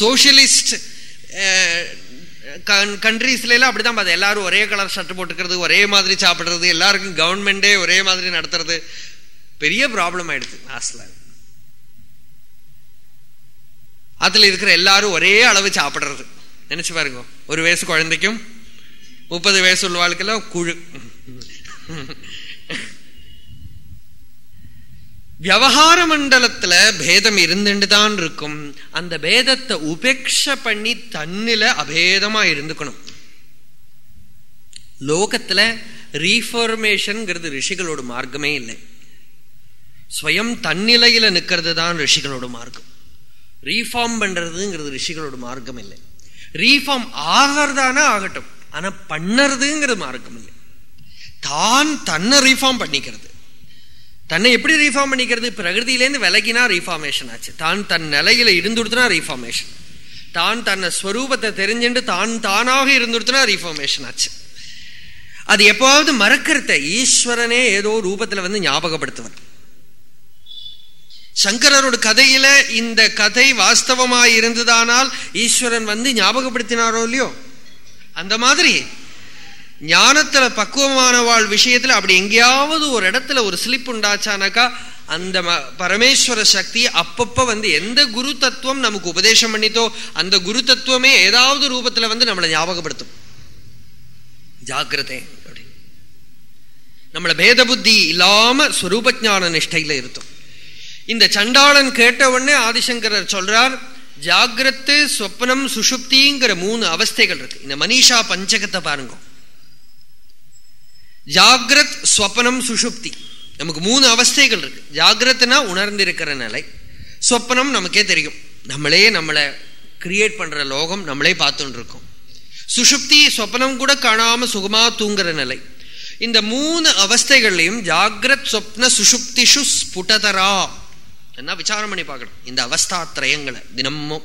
Socialist கண்ட்ரீஸ்ல எல்லாம் அப்படிதான் பார்த்து எல்லாரும் ஒரே கலர் ஷர்ட் போட்டுக்கிறது ஒரே மாதிரி சாப்பிடுறது எல்லாருக்கும் கவர்மெண்டே ஒரே மாதிரி நடத்துறது. பெரிய ப்ராப்ளம் ஆயிடுது லாஸ்ட்ல அதுல இருக்கிற எல்லாரும் ஒரே அளவு சாப்பிடுறது. நினைச்சு பாருங்க. ஒரு வயசு குழந்தைக்கும் முப்பது வயசு உள்ள வாழ்க்கையில குழு. விவகார மண்டலத்துல பேதம் இருந்துட்டு தான் இருக்கும் அந்த பேதத்தை உபேட்ச பண்ணி தன்னில அபேதமா இருந்துக்கணும். லோகத்துல ரீஃபர்மேஷன்ங்கிறது ரிஷிகளோட மார்க்கமே இல்லை. ஸ்வயம் தன்னிலையில நிக்கிறது தான் ரிஷிகளோட மார்க்கம். ரீஃபார்ம் பண்றதுங்கிறது ரிஷிகளோட மார்க்கம் இல்லை. ரீஃபார்ம் ஆகிறதானா ஆகட்டும். ஆனா பண்ணறதுங்கிறது மார்க்கம் இல்லை. தான் தன்னை ரீஃபார்ம் பண்ணிக்கிறது. தன்னை எப்படி ரீஃபார்ம் பண்ணிக்கிறது? பிரகிருதியிலேருந்து விலகினா ரீஃபார்மேஷன் ஆச்சு. தான் தன் நிலையில இருந்துடுத்துனா ரீஃபார்மேஷன் தான் தன்னை ஸ்வரூபத்தை தெரிஞ்சுட்டு தான் தானாக இருந்துடுத்துனா ரீஃபார்மேஷன் ஆச்சு. அது எப்போவாவது மறக்கிறத ஈஸ்வரனே ஏதோ ரூபத்துல வந்து ஞாபகப்படுத்துவார். சங்கரரோட கதையில இந்த கதை வாஸ்தவமாய் இருந்ததானால் ஈஸ்வரன் வந்து ஞாபகப்படுத்தினாரோ இல்லையோ? அந்த மாதிரி ஞானத்துல பக்குவமானவாள் விஷயத்துல அப்படி எங்கேயாவது ஒரு இடத்துல ஒரு ஸ்லிப் உண்டாச்சானாக்கா அந்த பரமேஸ்வர சக்தி அப்பப்ப வந்து எந்த குரு தத்துவம் நமக்கு உபதேசம் பண்ணித்தோ அந்த குரு தத்துவமே ஏதாவது ரூபத்துல வந்து நம்மளை ஞாபகப்படுத்தும். ஜாக்கிரதை நம்மள பேத புத்தி இல்லாம ஸ்வரூப ஞான நிஷ்டையில இருக்கும் இந்த சண்டாளன் கேட்ட உடனே ஆதிசங்கரர் சொல்றார் ஜாகிரத்து சொப்னம் சுஷுப்திங்கிற மூணு அவஸ்தைகள் இருக்கு. இந்த மனிஷா பஞ்சகத்தை பாருங்க. ஜாகிரத் ஸ்வப்னம் சுஷுப்தி. நமக்கு மூணு அவஸ்தைகள் இருக்கு. ஜாகிரத்னா உணர்ந்திருக்கிற நிலை சொப்பனம் நமக்கே தெரியும். நம்மளே நம்மளை கிரியேட் பண்ற லோகம் நம்மளே பார்த்துட்டு இருக்கோம் சுஷுப்தி சொப்பனம் கூட காணாம சுகமா தூங்குற நிலை. இந்த மூணு அவஸ்தைகள்லையும் ஜாகிரத் சொப்ன சுஷுப்திஷு ஸ்புடதரா. என்ன விசாரம் பண்ணி பார்க்கணும். இந்த அவஸ்தா திரயங்களை தினமும்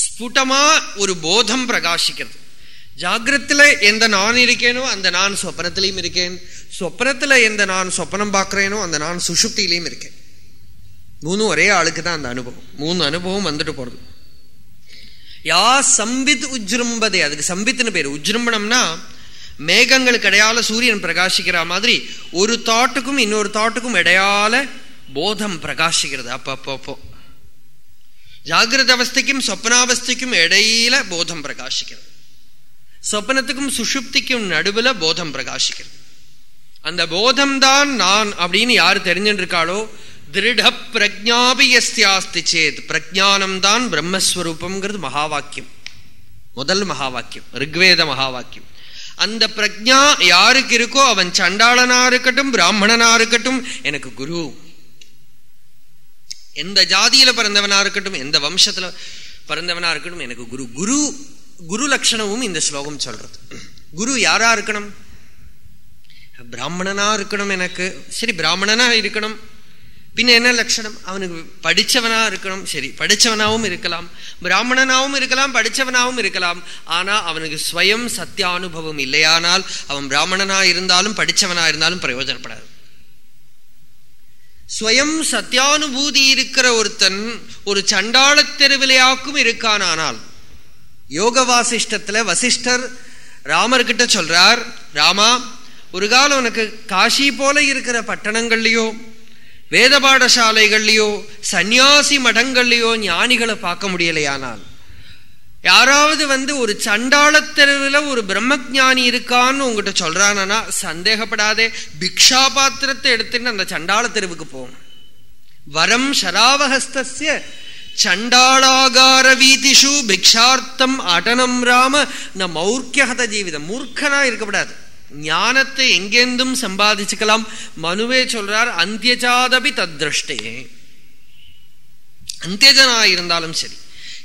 ஸ்புடமா ஒரு போதம் பிரகாசிக்கிறது. ஜாகிரத்துல எந்த நான் இருக்கேனோ அந்த நான் சொப்பனத்திலையும் இருக்கேன். சொப்பனத்துல எந்த நான் சொப்பனம் பார்க்கிறேனோ அந்த நான் சுஷுப்தியிலையும் இருக்கேன். மூணு ஒரே ஆளுக்கு தான் அந்த அனுபவம். மூணு அனுபவம் வந்துட்டு போறது. யா சம்பித் உஜ்ரும்பதே அதுக்கு சம்பித்துன்னு பேர். உஜ்ரும்பணம்னா மேகங்களுக்கு இடையால சூரியன் பிரகாசிக்கிற மாதிரி ஒரு தாட்டுக்கும் இன்னொரு தாட்டுக்கும் இடையால போதம் பிரகாசிக்கிறது. அப்பப்போ ஜாகிரத அவஸ்தைக்கும் சொப்னாவஸ்தைக்கும் இடையில போதம் பிரகாசிக்கிறது. சொப்பனத்துக்கும் சுஷுப்திக்கும் நடுவில் போதம் பிரகாசிக்கிறது. அந்த போதம் தான் நான் அப்படின்னு யார் தெரிஞ்சுருக்காளோ இருக்காளோ திருட பிரஜாபியஸ்தியாஸ்தி சேத். பிரஜானம் தான் பிரம்மஸ்வரூபம்ங்கிறது மகாவாக்கியம். முதல் மகாவாக்கியம் ரிக்வேத மகாவாக்கியம். அந்த பிரஜா யாருக்கு இருக்கோ அவன் சண்டாளனா இருக்கட்டும் பிராமணனா இருக்கட்டும் எனக்கு குரு. எந்த ஜாதியில பிறந்தவனா இருக்கட்டும் எந்த வம்சத்துல பிறந்தவனா இருக்கட்டும் எனக்கு குரு. குரு குரு லட்சணமும் இந்த ஸ்லோகம் சொல்றது. குரு யாரா இருக்கணும்? பிராமணனா இருக்கணும் எனக்கு. சரி பிராமணனா இருக்கணும். பின்ன என்ன லட்சணம் அவனுக்கு படிச்சவனா இருக்கணும். சரி படிச்சவனாவும் இருக்கலாம். பிராமணனாவும் இருக்கலாம் படிச்சவனாவும் இருக்கலாம். ஆனால் அவனுக்கு ஸ்வயம் சத்தியானுபவம் இல்லையானால் அவன் பிராமணனா இருந்தாலும் படிச்சவனா இருந்தாலும் பிரயோஜனப்படாது. ஸ்வயம் சத்தியானுபூதி இருக்கிற ஒருத்தன் ஒரு சண்டாள தெருவிலையாக்கும் இருக்கானானால் யோக வாசிஷ்டத்துல வசிஷ்டர் ராமர்கிட்ட சொல்றார் ராமா ஒரு காலம் உனக்கு காஷி போல இருக்கிற பட்டணங்கள்லயோ வேத பாடசாலைகள்லயோ சந்நியாசி மடங்கள்லயோ ஞானிகளை பார்க்க முடியலையானால் யாராவது வந்து ஒரு சண்டாள தெருவில் ஒரு பிரம்மஜானி இருக்கான்னு உங்ககிட்ட சொல்றானா சந்தேகப்படாதே பிக்ஷா பாத்திரத்தை எடுத்துட்டு அந்த சண்டாள தெருவுக்கு போகும் வரம் ஷராவஹஸ்திய சண்டாளாகார வீதிஷு பிக்ஷார்த்தம் அடனம் ராம. ந மௌர்க்கியகத ஜீவிதம். மூர்க்கனா இருக்கக்கூடாது ஞானத்தை எங்கெந்தும் சம்பாதிச்சுக்கலாம். மனுவே சொல்றார் அந்தியஜாதபி தத்ருஷ்டே. அந்தியஜனா இருந்தாலும் சரி.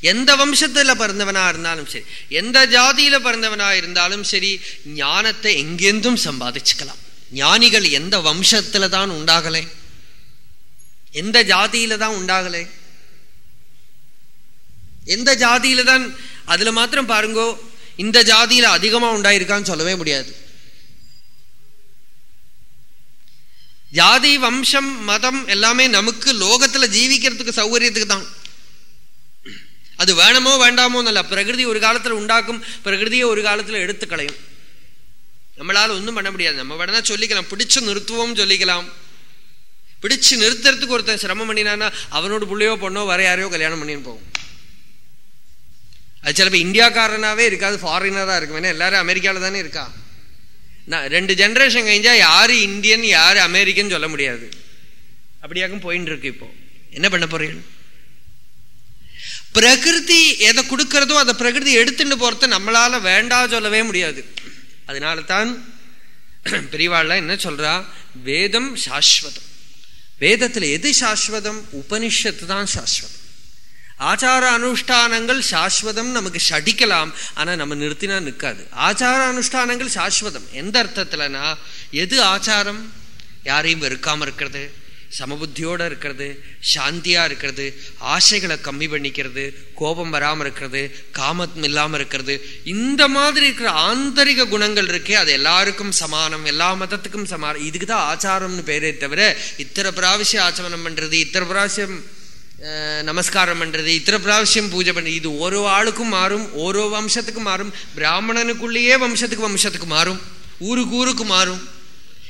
எந்த வம்சத்தில் பிறந்தவனா இருந்தாலும் சரி. எந்த ஜாதியில பிறந்தவனா இருந்தாலும் சரி ஞானத்தை எங்கெந்தும் சம்பாதிச்சுக்கலாம். ஞானிகள் எந்த வம்சத்துல தான் உண்டாகலை? எந்த ஜாதியில தான் உண்டாகலை? எந்த ஜாதியில தான் அதுல மாத்திரம் பாருங்கோ இந்த ஜாதியில அதிகமா உண்டாயிருக்கான்னு சொல்லவே முடியாது. ஜாதி வம்சம் மதம் எல்லாமே நமக்கு லோகத்துல ஜீவிக்கிறதுக்கு சௌகரியத்துக்கு தான் அது வேணுமோ வேண்டாமோ நல்ல பிரகிருதி ஒரு காலத்துல உண்டாக்கும் பிரகிருதியை ஒரு காலத்தில் எடுத்துக்களையும் நம்மளால ஒன்றும் பண்ண முடியாது. நம்ம வேணா சொல்லிக்கலாம். பிடிச்சு நிறுத்துவோம் சொல்லிக்கலாம். பிடிச்சு நிறுத்துறதுக்கு ஒருத்தன் சிரமம் பண்ணினான்னா அவனோட பிள்ளையோ பொண்ணோ வர யாரையோ கல்யாணம் பண்ணின்னு போகும். அது சிலப்போ இந்தியாக்காரனாவே இருக்காது ஃபாரினராக இருக்கும். ஏன்னா எல்லாரும் அமெரிக்காவில் தானே இருக்கா? நான் ரெண்டு ஜென்ரேஷன் கழிஞ்சால் யார் இந்தியன் யார் அமெரிக்கன் சொல்ல முடியாது. அப்படியாக்கும் போயின்னு இருக்கு இப்போ. என்ன பண்ண போறீங்க? பிரகிருதி எதை கொடுக்கறதோ அதை பிரகிருதி எடுத்துட்டு போறத நம்மளால வேண்டா சொல்லவே முடியாது. அதனால தான் பெரியவாள்ல என்ன சொல்றா? வேதம் சாஸ்வதம். வேதத்தில் எது சாஸ்வதம்? உபனிஷத்து தான் சாஸ்வதம். ஆச்சார அனுஷ்டானங்கள் சாஸ்வதம் நமக்கு ஷடிக்கலாம் ஆனால் நம்ம நிறுத்தினா நிற்காது. ஆச்சார அனுஷ்டானங்கள் சாஸ்வதம். எந்த அர்த்தத்தில்னா எது ஆச்சாரம்? யாரையும் வெறுக்காமல் இருக்கிறது சமபுத்தியோடு இருக்கிறது சாந்தியாக இருக்கிறது ஆசைகளை கம்மி பண்ணிக்கிறது கோபம் வராமல் இருக்கிறது காமம் இல்லாமல் இருக்கிறது. இந்த மாதிரி இருக்கிற ஆந்தரிக குணங்கள் இருக்கே அது எல்லாருக்கும் சமானம் எல்லா மதத்துக்கும் சமானம். இதுக்கு தான் ஆச்சாரம்னு பேரே தவிர இத்தனை பிராவசியம் ஆச்சமனம் பண்ணுறது இத்தனை பிராவசியம் நமஸ்காரம் பண்ணுறது இத்தனை பிராவசியம் பூஜை பண்ணுறது இது ஓரோ ஆளுக்கும் மாறும் ஓரோ வம்சத்துக்கு மாறும் பிராமணனுக்குள்ளேயே வம்சத்துக்கு வம்சத்துக்கு மாறும் ஊருக்கு ஊருக்கு மாறும்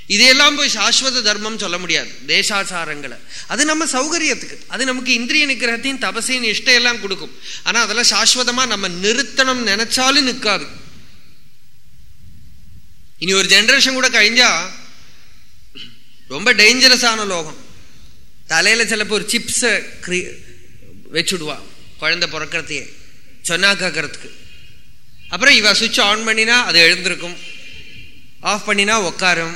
இதையெல்லாம் போய் சாஸ்வத தர்மம் சொல்ல முடியாது தேசாச்சாரங்களை அது நம்ம சௌகரியத்துக்கு அது நமக்கு இந்திரிய நிகிரகத்தையும் தபசையும் இஷ்டம் எல்லாம் கொடுக்கும் ஆனால் அதெல்லாம் சாஸ்வதமாக நம்ம நிறுத்தணும் நினைச்சாலும் நிற்காது இனி ஒரு ஜென்ரேஷன் கூட கழிஞ்சா ரொம்ப டேஞ்சரஸான லோகம் தலையில சிலப்போ ஒரு சிப்ஸ வச்சுடுவா. குழந்தை பிறக்கிறதையே. சொன்னா கேட்கறதுக்கு அப்புறம் இவ சுவிட்ச் ஆன் பண்ணினா அது எழுந்திருக்கும். ஆஃப் பண்ணினா உட்காரும்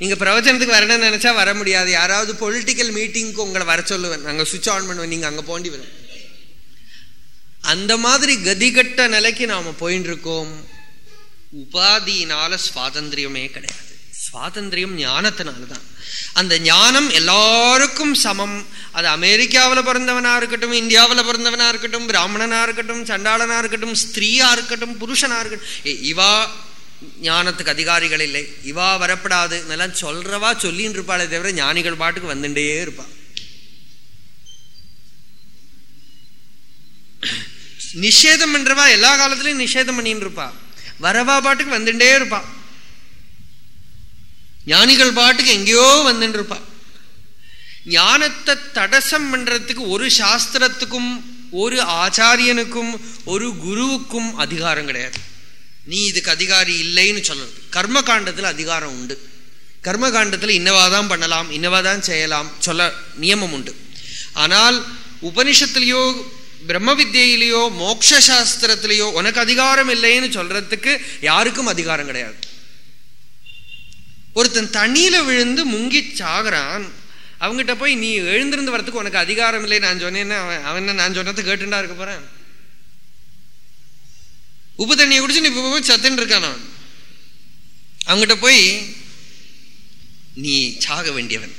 நீங்கள் பிரவச்சனத்துக்கு வரணும்னு நினச்சா வர முடியாது. யாராவது பொலிட்டிக்கல் மீட்டிங்க்கு உங்களை வர சொல்லுவேன். நாங்கள் சுவிட்ச் ஆன் பண்ணுவேன் நீங்கள் அங்கே போண்டி வரும் அந்த மாதிரி கதிகட்ட நிலைக்கு நாம் போயின்னு இருக்கோம் உபாதியினால சுவாதந்திரியமே கிடையாது. சுவாதந்திரியம் ஞானத்தினால்தான். அந்த ஞானம் எல்லாருக்கும் சமம். அது அமெரிக்காவில் பிறந்தவனா இருக்கட்டும் இந்தியாவில் பிறந்தவனா இருக்கட்டும் பிராமணனாக இருக்கட்டும் சண்டாளனா இருக்கட்டும் ஸ்திரீயாக இருக்கட்டும் புருஷனா இருக்கட்டும். இவா ஞானத்துக்கு அதிகாரிகள் இல்லை. இவா வரப்படாது. நல்லா சொல்றவா சொல்லின்னு இருப்பாளே தவிர ஞானிகள் பாட்டுக்கு வந்துட்டே இருப்பாள் நிஷேதம் பண்றவா எல்லா காலத்திலையும் நிஷேதம் பண்ணின்னு இருப்பா. வரவா பாட்டுக்கு வந்துட்டே இருப்பாள் ஞானிகள் பாட்டுக்கு எங்கேயோ வந்துருப்பா ஞானத்தை தடசம் பண்றதுக்கு ஒரு சாஸ்திரத்துக்கும் ஒரு ஆச்சாரியனுக்கும் ஒரு குருவுக்கும் அதிகாரம் கிடையாது. நீ இதுக்கு அதிகாரி இல்லைன்னு சொல்லணும். கர்ம காண்டத்தில் அதிகாரம் உண்டு. கர்ம காண்டத்தில் இன்னவாதான் பண்ணலாம் இன்னவாதான் செய்யலாம் சொல்ல நியமம் உண்டு. ஆனால் உபனிஷத்துலேயோ பிரம்ம வித்தியிலேயோ மோக்ஷாஸ்திரத்திலேயோ உனக்கு அதிகாரம் இல்லைன்னு சொல்றதுக்கு யாருக்கும் அதிகாரம் கிடையாது. ஒருத்தன் தண்ணியில் விழுந்து முங்கி சாகுறான். அவங்ககிட்ட போய் நீ எழுந்திருந்து வரத்துக்கு உனக்கு அதிகாரம் இல்லை. நான் சொன்னேன்னு அவன் அவன் நான் சொன்னதை கேட்டுண்டா இருக்க போறேன்? உப்பு தண்ணியை குடிச்சு நீ போய் சத்துன்னு இருக்கான் அவன். அவங்ககிட்ட போய் நீ சாக வேண்டியவன்.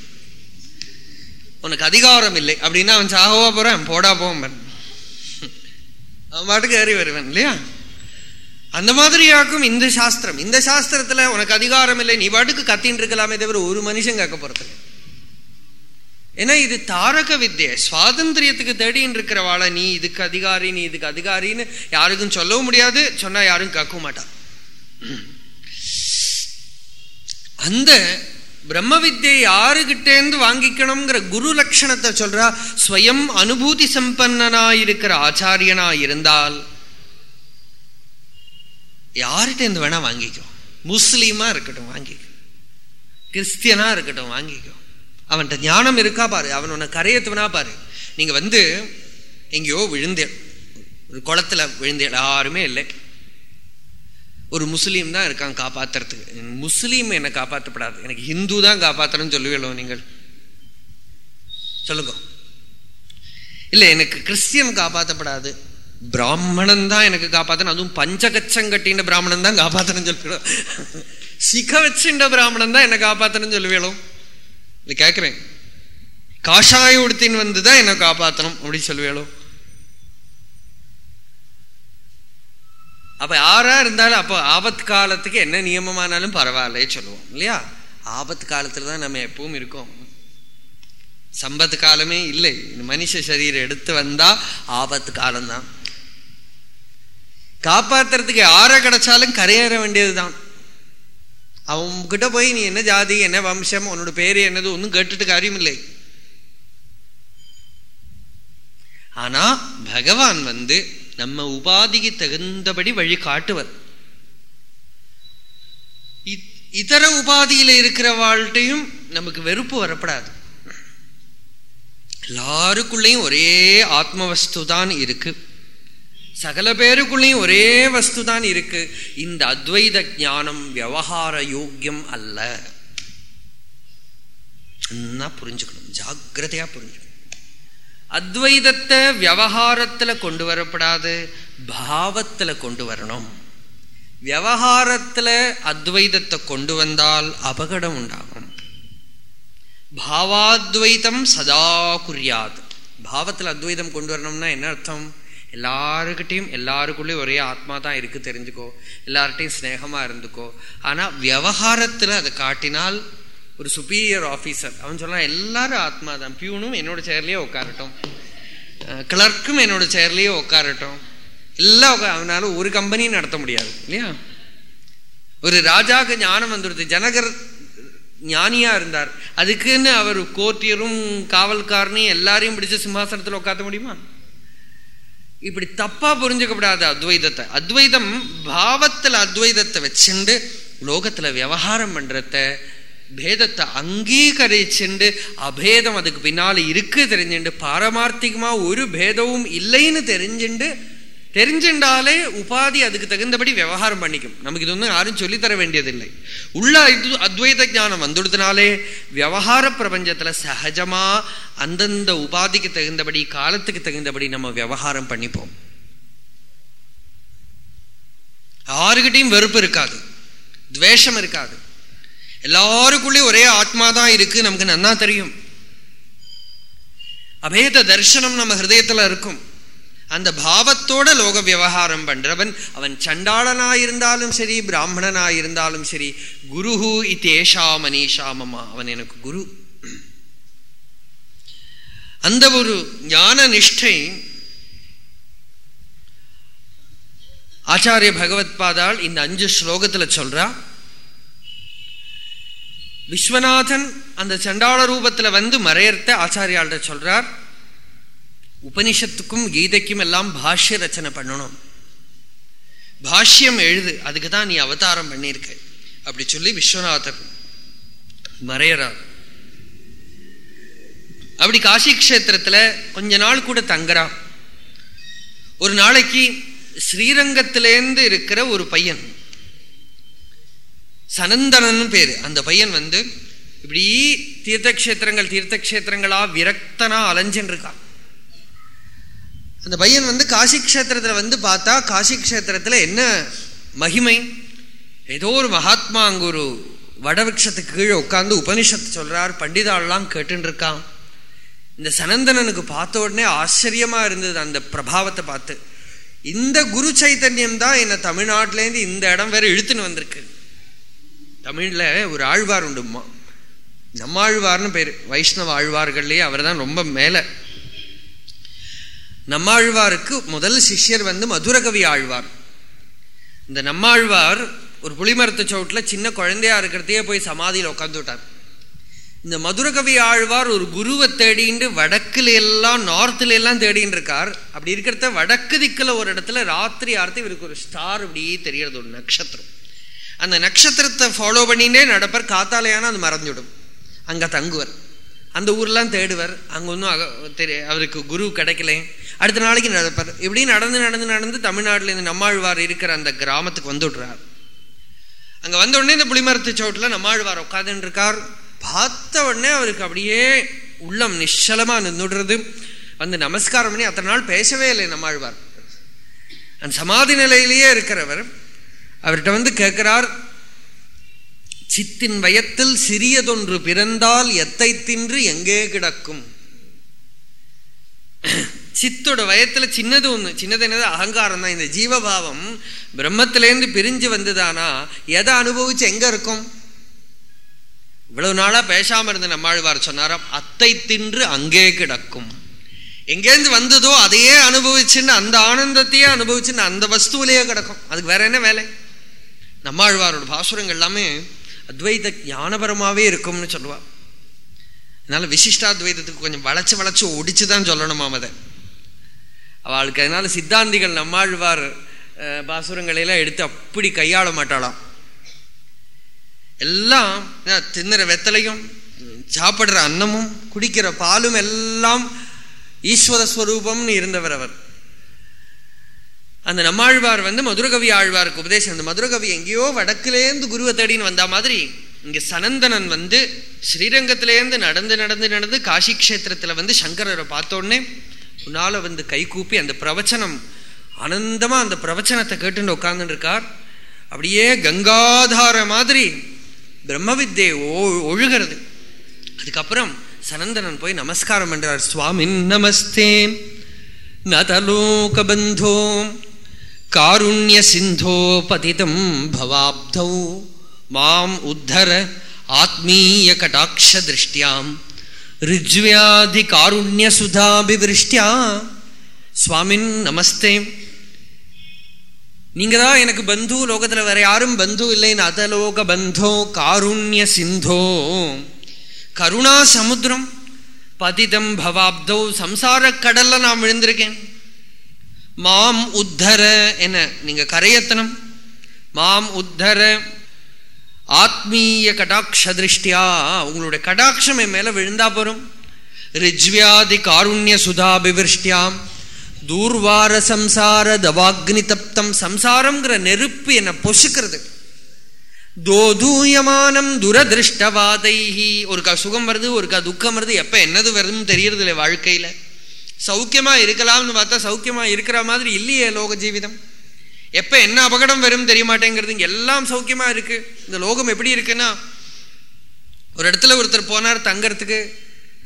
உனக்கு அதிகாரம் இல்லை. அப்படின்னா அவன் சாகவா போறான் போடா போவன் அவன் பாட்டுக்கு ஏறி வருவன் இல்லையா? அந்த மாதிரியாக்கும் இந்த சாஸ்திரம். இந்த சாஸ்திரத்துல உனக்கு அதிகாரம் இல்லை நீ பாட்டுக்கு கத்தின்னு இருக்கலாமே தவிர ஒரு மனுஷன் கேட்க போறது ஏன்னா இது தாரக வித்தியை சுவாதந்திரியத்துக்கு தேடின்னு இருக்கிறவாள நீ இதுக்கு அதிகாரி நீ இதுக்கு அதிகாரின்னு யாருக்கும் சொல்லவும் முடியாது. சொன்னா யாரும் கேட்கவும் மாட்டான். அந்த பிரம்ம வித்தியை யாருகிட்டேந்து வாங்கிக்கணுங்கிற குரு லட்சணத்தை சொல்றா ஸ்வயம் அனுபூதி சம்பன்னனா இருக்கிற ஆச்சாரியனா இருந்தால் யார்கிட்ட வேணால் வாங்கிக்கோ. முஸ்லீமாக இருக்கட்டும் வாங்கிக்கோ. கிறிஸ்தியனாக இருக்கட்டும் வாங்கிக்கோ. அவன்கிட்ட ஞானம் இருக்கா பாரு அவன் உன்னை கரையத்துவனா பாரு. நீங்கள் வந்து எங்கேயோ விழுந்தேன் ஒரு குளத்துல விழுந்தேன் யாருமே இல்லை. ஒரு முஸ்லீம் தான் இருக்கான் காப்பாற்றுறதுக்கு முஸ்லீம் என்னை காப்பாற்றப்படாது எனக்கு ஹிந்து தான் காப்பாற்றணும்னு சொல்லுவீங்களோ நீங்கள்? சொல்லுங்க. இல்லை எனக்கு கிறிஸ்டியன் காப்பாற்றப்படாது பிராமணன் தான் எனக்கு காப்பாற்றணும் அதுவும் பஞ்சகச்சம் கட்டின பிராமணன் தான் காப்பாற்றணும் சொல்லுவேன் சிக வச்சுட்ட பிராமணன் தான் என்னை காப்பாற்றணும்னு சொல்லுவேளோ? இல்லை கேட்குறேன். காஷாய உடுத்தின் வந்து தான் என்னை காப்பாற்றணும் அப்படின்னு சொல்லுவேளோ? அப்ப யாரா இருந்தாலும் அப்போ ஆபத்து காலத்துக்கு என்ன நியமமானாலும் பரவாயில்லையே சொல்லுவோம் இல்லையா? ஆபத்து காலத்துல தான் நம்ம எப்பவும் இருக்கோம். சம்பத்து காலமே இல்லை. மனுஷ சரீரம் எடுத்து வந்தா ஆபத்து காலம்தான். காப்பாத்துறதுக்கு யாரை கிடைச்சாலும் கரையேற வேண்டியதுதான். அவன் கிட்ட போய் நீ என்ன ஜாதி என்ன வம்சம் உன்னோட பேரு என்னது ஒன்றும் கேட்டுட்டு காரியம் இல்லை. ஆனா பகவான் வந்து நம்ம உபாதிக்கு தகுந்தபடி வழி காட்டுவர். இதர உபாதியில இருக்கிற வாழ்க்கையும் நமக்கு வெறுப்பு வரப்படாது. எல்லாருக்குள்ளேயும் ஒரே ஆத்மவஸ்து தான் இருக்கு. சகல பேருக்குள்ளேயும் ஒரே வஸ்து தான் இருக்கு. இந்த அத்வைத ஞானம் விவகார யோக்கியம் அல்ல. புரிஞ்சுக்கணும். ஜாக்கிரதையா புரிஞ்சுக்கணும். அத்வைதத்தை விவகாரத்துல கொண்டு வரப்படாது பாவத்துல கொண்டு வரணும். விவகாரத்துல அத்வைதத்தை கொண்டு வந்தால் அபகடம் உண்டாகும். பாவாத்வைதம் சதா குறியாது பாவத்தில் அத்வைதம் கொண்டு வரணும்னா என்ன அர்த்தம்? எல்லாருக்கிட்டையும் எல்லாருக்குள்ளேயும் ஒரே ஆத்மா தான் இருக்குது தெரிஞ்சுக்கோ. எல்லார்கிட்டையும் ஸ்னேகமாக இருந்துக்கோ. ஆனால் விவகாரத்தில் அதை காட்டினால் ஒரு சுப்பீரியர் ஆஃபீஸர் அவன் சொல்லலாம் எல்லாரும் ஆத்மா தான். பியூனும் என்னோட சேர்லேயே உட்காரட்டும். கிளர்க்கும் என்னோட சேர்லேயே உட்காரட்டும். எல்லாம் அவனால ஒரு கம்பெனியும் நடத்த முடியாது இல்லையா? ஒரு ராஜாவுக்கு ஞானம் வந்துடுது. ஜனகர் ஞானியா இருந்தார். அதுக்குன்னு அவர் கோர்ட்டியரும் காவல்காரனையும் எல்லாரையும் பிடிச்ச சிம்மாசனத்தில் உட்காத்த முடியுமா? இப்படி தப்பா புரிஞ்சுக்கப்படாத அத்வைதத்தை. அத்வைதம் பாவத்துல அத்வைதத்தை வச்சுண்டு லோகத்துல விவகாரம் பண்றத பேதத்தை அங்கீகரிச்சுண்டு அபேதம் அதுக்கு பின்னால இருக்கு தெரிஞ்சுண்டு பாரமார்த்திகமா ஒரு பேதமும் இல்லைன்னு தெரிஞ்சுண்டு தெரிஞ்சுண்டாலே உபாதி அதுக்கு தகுந்தபடி விவகாரம் பண்ணிக்கும். நமக்கு இது ஒன்றும் யாரும் சொல்லித்தர வேண்டியதில்லை. உள்ள இது அத்வைத ஞானம் வந்துடுதுனாலே விவகார பிரபஞ்சத்தில் சகஜமாக அந்தந்த உபாதிக்கு தகுந்தபடி காலத்துக்கு தகுந்தபடி நம்ம விவகாரம் பண்ணிப்போம். யாருக்கிட்டையும் வெறுப்பு இருக்காது. துவேஷம் இருக்காது. எல்லாருக்குள்ளேயும் ஒரே ஆத்மா தான் இருக்கு. நமக்கு நன்னா தெரியும். அபேத தர்சனம் நம்ம ஹிருதயத்தில் இருக்கும். அந்த பாவத்தோட லோக விவகாரம் பண்றவன் அவன் சண்டாளனாயிருந்தாலும் சரி பிராமணனாயிருந்தாலும் சரி குருஹு இத்தேஷா மனிஷா மமா அவன் எனக்கு குரு. அந்த ஒரு ஞான நிஷ்டை ஆச்சாரிய பகவத் பாதால் இந்த அஞ்சு ஸ்லோகத்துல சொல்றா விஸ்வநாதன் அந்த சண்டாள ரூபத்துல வந்து மறையர்த்த ஆச்சாரியாள்கிட்ட சொல்றார் உபனிஷத்துக்கும் கீதைக்கும் எல்லாம் பாஷ்ய ரச்சனை பண்ணணும். பாஷ்யம் எழுது அதுக்கு தான் நீ அவதாரம் பண்ணியிருக்க அப்படி சொல்லி விஸ்வநாதர் மறையறார். அப்படி காசி கஷேத்திரத்தில் கொஞ்ச நாள் கூட தங்குறான். ஒரு நாளைக்கு ஸ்ரீரங்கத்திலேருந்து இருக்கிற ஒரு பையன் சனந்தனன் பேரு. அந்த பையன் வந்து இப்படி தீர்த்தக்ஷேத்திரங்கள் தீர்த்தக்ஷேத்திரங்களா விரக்தனா அலைஞ்சுன்னு இருக்கான் அந்த பையன் வந்து காசி க்ஷேத்திரத்தில் வந்து பார்த்தா காசி க்ஷேத்திரத்தில் என்ன மகிமை? ஏதோ ஒரு மகாத்மா அங்க ஒரு வடவிருஷத்துக்கு கீழே உட்காந்து உபனிஷத்து சொல்கிறார் பண்டிதாள்லாம் கேட்டுன்னு இருக்கான் இந்த சனந்தனனுக்கு பார்த்த உடனே ஆச்சரியமாக இருந்தது அந்த பிரபாவத்தை பார்த்து. இந்த குரு சைத்தன்யம் தான் என்னை தமிழ்நாட்டிலேருந்து இந்த இடம் வேற இழுத்துன்னு வந்திருக்கு. தமிழில் ஒரு ஆழ்வார் உண்டுமா நம்மாழ்வார்னு பேர் வைஷ்ணவ ஆழ்வார்கள்லேயே அவர் தான் ரொம்ப மேலே. நம்மாழ்வாருக்கு முதல் சிஷ்யர் வந்து மதுரகவி ஆழ்வார். இந்த நம்மாழ்வார் ஒரு புளிமரத்து சவுட்டில் சின்ன குழந்தையா இருக்கிறதையே போய் சமாதியில் உட்காந்துட்டார் இந்த மதுரகவி ஆழ்வார் ஒரு குருவை தேடிண்டு வடக்குல எல்லாம் நார்த்துல எல்லாம் தேடின்னு இருக்கார். அப்படி இருக்கிறத வடக்கு திக்கில் ஒரு இடத்துல ராத்திரி ஆர்த்தி இவருக்கு ஒரு ஸ்டார் அப்படியே தெரியறது ஒரு நட்சத்திரம். அந்த நட்சத்திரத்தை ஃபாலோ பண்ணிட்டே நடப்பர் காத்தாலையான அது மறந்துவிடும். அங்கே தங்குவர். அந்த ஊர்லாம் தேடுவர். அங்கே ஒன்றும் தெரிய அவருக்கு குரு கிடைக்கல அடுத்த நாளைக்கு நடப்பார் இப்படி நடந்து நடந்து நடந்து தமிழ்நாட்டில் இந்த நம்மாழ்வார் இருக்கிற அந்த கிராமத்துக்கு வந்துடுறார் அங்கே வந்த உடனே இந்த புளிமரத்து சோட்டில் நம்மாழ்வார் உட்காந்துட்டு இருக்கார் பார்த்த உடனே அவருக்கு அப்படியே உள்ளம் நிச்சலமாக நின்றுடுறது. வந்து நமஸ்காரம் பண்ணி அத்தனை நாள் பேசவே இல்லை நம்மாழ்வார். அந்த சமாதி நிலையிலேயே இருக்கிறவர். அவர்கிட்ட வந்து கேட்கிறார் சித்தின் வயத்தில் சிறியதொன்று பிறந்தால் எத்தை தின்று எங்கே கிடக்கும்? சித்தோட வயத்துல சின்னது ஒண்ணு. சின்னது என்னது? அகங்காரம் தான். இந்த ஜீவபாவம் பிரம்மத்திலேருந்து பிரிஞ்சு வந்ததானா? எதை அனுபவிச்சு எங்க இருக்கும்? இவ்வளவு நாளா பேசாம இருந்த நம்மாழ்வார் சொன்னாராம் அத்தை தின்று அங்கே கிடக்கும். எங்கேருந்து வந்ததோ அதையே அனுபவிச்சுன்னு அந்த ஆனந்தத்தையே அனுபவிச்சுன்னு அந்த வஸ்துவிலேயே கிடக்கும். அதுக்கு வேற என்ன வேலை? நம்மாழ்வாரோட பாசுரங்கள் எல்லாமே அத்வைத ஞானபரமாவே இருக்கும்னு சொல்லுவா. அதனால விசிஷ்டாத்வைதத்துக்கு கொஞ்சம் வளைச்சு வளைச்சு ஒடிச்சு தான் சொல்லணுமாம் அதை. அவளுக்கு அதனால சித்தாந்திகள் நம்மாழ்வார் பாசுரங்களையெல்லாம் எடுத்து அப்படி கையாள மாட்டாளாம். எல்லாம் தின்னுற வெத்தலையும் சாப்பிடுற அன்னமும் குடிக்கிற பாலும் எல்லாம் ஈஸ்வர ஸ்வரூபம்னு இருந்தவர் அவர். அந்த நம்மாழ்வார் வந்து மதுரகவி ஆழ்வாருக்கு உபதேசம். அந்த மதுரகவி எங்கேயோ வடக்குலேருந்து குருவை தேடின்னு வந்த மாதிரி இங்கே சனந்தனன் வந்து ஸ்ரீரங்கத்திலேருந்து நடந்து நடந்து நடந்து காசி கஷேத்திரத்தில் வந்து சங்கரரை பார்த்தோன்னே உன்னால வந்து கைகூப்பி அந்த பிரவச்சனம் ஆனந்தமாக அந்த பிரவச்சனத்தை கேட்டுன்னு உட்காந்துருக்கார் அப்படியே கங்காதார மாதிரி பிரம்ம வித்யை ஒழுகிறது. அதுக்கப்புறம் சனந்தனன் போய் நமஸ்காரம் பண்ணுறார் சுவாமின் நமஸ்தே. நதலோகபந்தோ காருண்ய சிந்தோ பதிதம் பவாப்தௌ. மாம் உத்தர ஆத்மீய கடாட்ச திருஷ்டியாம். ரிஜ்வியாதி காருண்ய சுதாபிவிருஷ்டியா சுவாமின் நமஸ்தே நீங்க தான் எனக்கு பந்து லோகத்துல வேற யாரும் பந்து இல்லைன்னு அதலோக பந்தோ காருண்ய சிந்தோ. கருணா சமுத்திரம் பதிதம் பவாப்தோ சம்சார கடல்ல நான் விழுந்திருக்கேன். மாம் உத்தர என்ன நீங்க கரையத்தனம் மாம் உத்தர ஆத்மீய கடாட்ச திருஷ்டியா உங்களுடைய கடாட்சம் என் மேல விழுந்தா போறோம் ரிஜ்வியாதி காருண்ய சுதாபிவிருஷ்டியாம். தூர்வார சம்சார தவாக்னி தப்தம். சம்சாரம்ங்கிற நெருப்பு என்னை பொசுக்கிறது. தோதூயமானம் துரதிருஷ்டவாதைஹி. ஒருக்கா சுகம் வருது ஒருக்கா துக்கம் வருது. எப்ப என்னது வருதுன்னு தெரியறது இல்லை வாழ்க்கையில. சௌக்கியமா இருக்கலாம்னு பார்த்தா சௌக்கியமா இருக்கிற மாதிரி இல்லையே லோக ஜீவிதம் எப்ப என்ன அபகடம் வரும் தெரிய மாட்டேங்கிறது எல்லாம் சௌக்கியமா இருக்கு. இந்த லோகம் எப்படி இருக்குன்னா ஒரு இடத்துல ஒருத்தர் போனார் தங்கறதுக்கு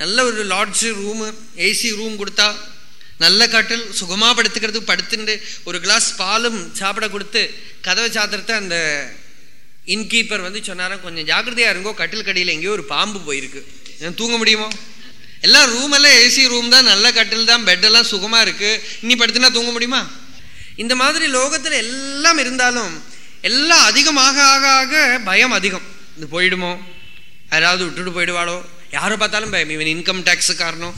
நல்ல ஒரு லாட்ஜு ரூமு ஏசி ரூம் கொடுத்தா நல்ல கட்டில் சுகமாக படுத்துக்கிறதுக்கு படுத்துட்டு ஒரு கிளாஸ் பாலும் சாப்பிட கொடுத்து கதவை சாத்திரத்தை அந்த இன்கீப்பர் வந்து சொன்னாராம் கொஞ்சம் ஜாக்கிரதையாக இருங்கோ கட்டில் கடியில் எங்கேயோ ஒரு பாம்பு போயிருக்கு. தூங்க முடியுமோ? எல்லாம் ரூம் எல்லாம் ஏசி ரூம் தான் நல்ல கட்டில் தான் பெட்டெல்லாம் சுகமாக இருக்குது இன்னி இனி படுத்துனா தூங்க முடியுமா? இந்த மாதிரி லோகத்தில் எல்லாம் இருந்தாலும் எல்லாம் அதிகமாக ஆக ஆக பயம் அதிகம். இது போயிடுமோ? யாராவது விட்டுட்டு போயிடுவாளோ? யாரை பார்த்தாலும் பயம். இவன் இன்கம் டேக்ஸு காரணம்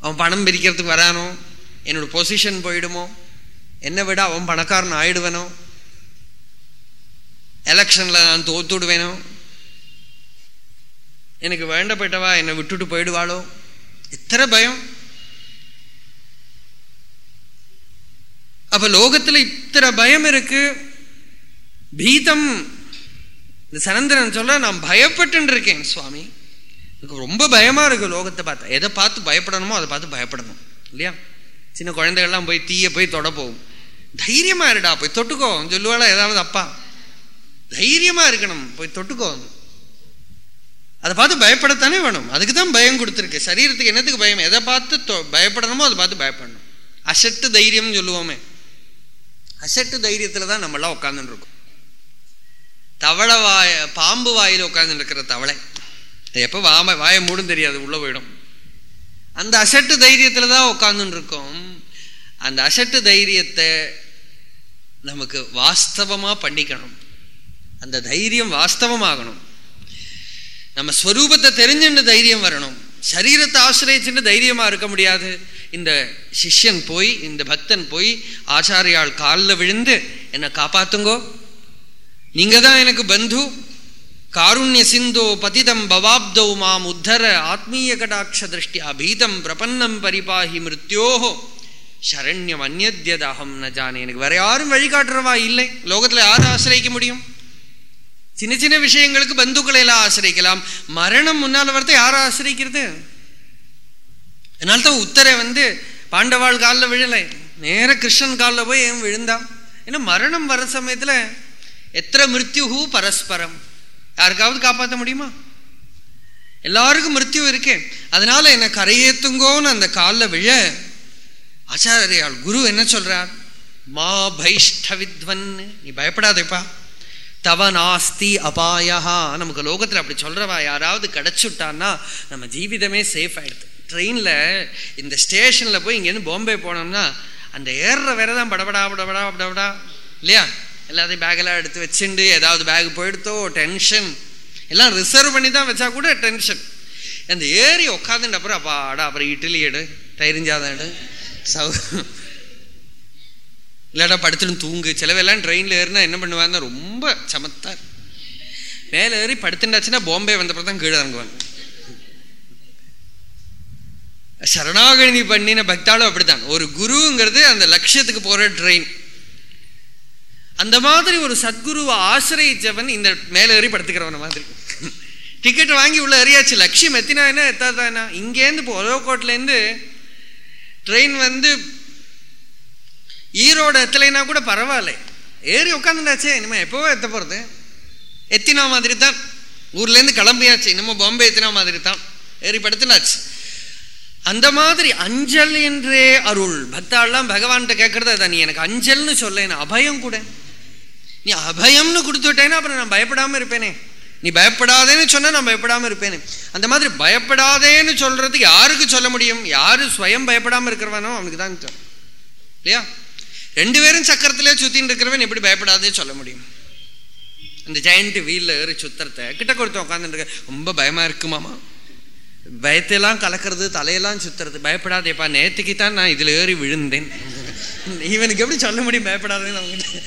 அவன் பணம் பிரிக்கிறதுக்கு வரானோ? என்னோட பொசிஷன் போயிடுமோ? என்னை விட அவன் பணக்காரன் ஆயிடுவனோ? எலெக்ஷனில் நான் தோத்துடுவேனோ எனக்கு வேண்டப்பட்டவா? என்னை விட்டுட்டு போயிடுவாளோ? எத்தனை பயம். அப்ப லோகத்துல இத்தனை பயம் இருக்கு. பீதம். இந்த சனந்திரன் சொல்ற நான் பயப்பட்டு இருக்கேன் சுவாமி. எனக்கு ரொம்ப பயமா இருக்கு லோகத்தை பார்த்து. எதை பார்த்து பயப்படணுமோ அதை பார்த்து பயப்படணும். இல்லையா? சின்ன குழந்தைகள்லாம் போய் தீய போய் தொட போகும். தைரியமா இருடா போய் தொட்டுக்கோ. சொல்லுவாளா ஏதாவது அப்பா. தைரியமா இருக்கணும் போய் தொட்டுக்கோ. அதை பார்த்து பயப்படத்தானே வேணும். அதுக்கு தான் பயம் கொடுத்துருக்கு. சரீரத்துக்கு என்னத்துக்கு பயம்? எதை பார்த்து தொ- பயப்படணுமோ அதை பார்த்து பயப்படணும். அசட்டு தைரியம்னு சொல்லுவோமே. அசட்டு தைரியத்துல தான் நம்மளாம் உட்காந்துட்டு இருக்கோம். தவளை வாய பாம்பு வாயில் உட்கார்ந்து இருக்கிற தவளை எப்போ வாம வாயை மூடும் தெரியாது உள்ளே போயிடும். அந்த அசட்டு தைரியத்துல தான் உட்கார்ந்துட்டு இருக்கோம். அந்த அசட்டு தைரியத்தை நமக்கு வாஸ்தவமாக பண்ணிக்கணும். அந்த தைரியம் வாஸ்தவமாகணும். நம்ம ஸ்வரூபத்தை தெரிஞ்சுட்டு தைரியம் வரணும். சரீரத்தை ஆசிரியச்சுன்னு தைரியமா இருக்க முடியாது. இந்த சிஷ்யன் போய் இந்த பக்தன் போய் ஆச்சாரியால் காலில் விழுந்து என்னை காப்பாத்துங்கோ. நீங்க தான் எனக்கு பந்து. காருண்ய சிந்தோ பதிதம் பவாப்தோ மாம் உத்தர ஆத்மீய கடாட்ச திருஷ்டி அபீதம் பிரபன்னம் பரிபாஹி மிருத்யோஹோ. சரண்யம் அந்நத்யதாகம் ந ஜானே. எனக்கு வேற யாரும் வழிகாட்டுறவா இல்லை. லோகத்தில் யாரும் ஆசிரியக்க முடியும்? சின்ன சின்ன விஷயங்களுக்கு பந்துக்களை எல்லாம் ஆசிரிக்கலாம். மரணம் முன்னால் வரத்தை யாரை ஆசிரிக்கிறது? அதனால்தான் உத்தரை வந்து பாண்டவாள் காலில் விழலை. நேர கிருஷ்ணன் காலில் போய் ஏன் விழுந்தான்? ஏன்னா மரணம் வர சமயத்தில் எத்தனை மிருத்யுகு பரஸ்பரம்? யாருக்காவது காப்பாற்ற முடியுமா? எல்லாருக்கும் மிருத்யு இருக்கே. அதனால என்னை கரையேத்துங்கோன்னு அந்த காலில் விழ ஆச்சாரியால் குரு என்ன சொல்றார்? மா பைஷ்டவித்வன். நீ பயப்படாதேப்பா. தவ நாஸ்தி அபாயா நமக்கு லோகத்தில் அப்படி சொல்கிறவா யாராவது கிடச்சுட்டான்னா நம்ம ஜீவிதமே சேஃப் ஆகிடுது ட்ரெயினில் இந்த ஸ்டேஷனில் போய் இங்கேருந்து பாம்பே போனோம்னா அந்த ஏறுற வேற தான் படபடா படபடா படபடா. இல்லையா? எல்லாத்தையும் பேக்கெல்லாம் எடுத்து வச்சுண்டு ஏதாவது பேக் போயிடுத்தோ டென்ஷன் எல்லாம் ரிசர்வ் பண்ணி தான் வச்சா கூட டென்ஷன் அந்த ஏறி உட்காந்துட்டு அப்புறம் அப்பாடா அப்புறம் இட்லி எடு தைரிஞ்சாதான் எடு. சவு இல்லாட்டா படுத்துட்டு தூங்கு. சிலவெல்லாம் ட்ரெயினில் ஏறினா என்ன பண்ணுவாங்கன்னா ரொம்ப சமத்தார் மேலே ஏறி படுத்துட்டாச்சுன்னா பாம்பே வந்தப்பறம் தான் கீழே இறங்குவாங்க. சரணாகதி பண்ணின பக்தாலும் அப்படித்தான். ஒரு குருங்கிறது அந்த லட்சியத்துக்கு போகிற ட்ரெயின் அந்த மாதிரி ஒரு சத்குருவை ஆசிரியச்சவன் இந்த மேலே ஏறி படுத்துக்கிறவன மாதிரி. டிக்கெட் வாங்கி உள்ள அறியாச்சு லட்சியம் எத்தினா என்ன எத்தாதானா இங்கேருந்து இப்போ ஒலோக்கோட்லேருந்து ட்ரெயின் வந்து ஈரோடு எத்தலைனா கூட பரவாயில்ல. ஏறி உட்காந்துட்டாச்சே இனிமே எப்போவோ எத்த போகிறது எத்தினா மாதிரி தான். ஊர்லேருந்து கிளம்பியாச்சு இன்னமும் பாம்பே எத்தினா மாதிரி தான். ஏறி படுத்துனாச்சு அந்த மாதிரி அஞ்சல் என்றே அருள். பக்தாள்லாம் பகவான்கிட்ட கேட்கறது அதான் நீ எனக்கு அஞ்சல்னு சொல்ல அபயம் கூட. நீ அபயம்னு கொடுத்துட்டேன்னா அப்புறம் நான் பயப்படாமல் இருப்பேனே. நீ பயப்படாதேன்னு சொன்னால் நான் பயப்படாமல் இருப்பேனே. அந்த மாதிரி பயப்படாதேன்னு சொல்கிறதுக்கு யாருக்கு சொல்ல முடியும்? யாரு ஸ்வயம் பயப்படாமல் இருக்கிறவனோ அவனுக்கு தான் தெரியும். இல்லையா? ரெண்டு பேரும் சக்கரத்திலே சுத்தின்னு இருக்கிறவன் எப்படி பயப்படாதே சொல்ல முடியும். அந்த ஜெயண்ட் வீல்ல ஏறி சுத்தரத்தை கிட்ட கொடுத்து உட்காந்துருக்க ரொம்ப பயமா இருக்குமாமா பயத்தையெல்லாம் கலக்கிறது தலையெல்லாம் சுத்துறது பயப்படாதேப்பா. நேற்றுக்கு தான் நான் இதுல ஏறி விழுந்தேன். இவனுக்கு எப்படி சொல்ல முடியும் பயப்படாதேன்னு அவங்ககிட்ட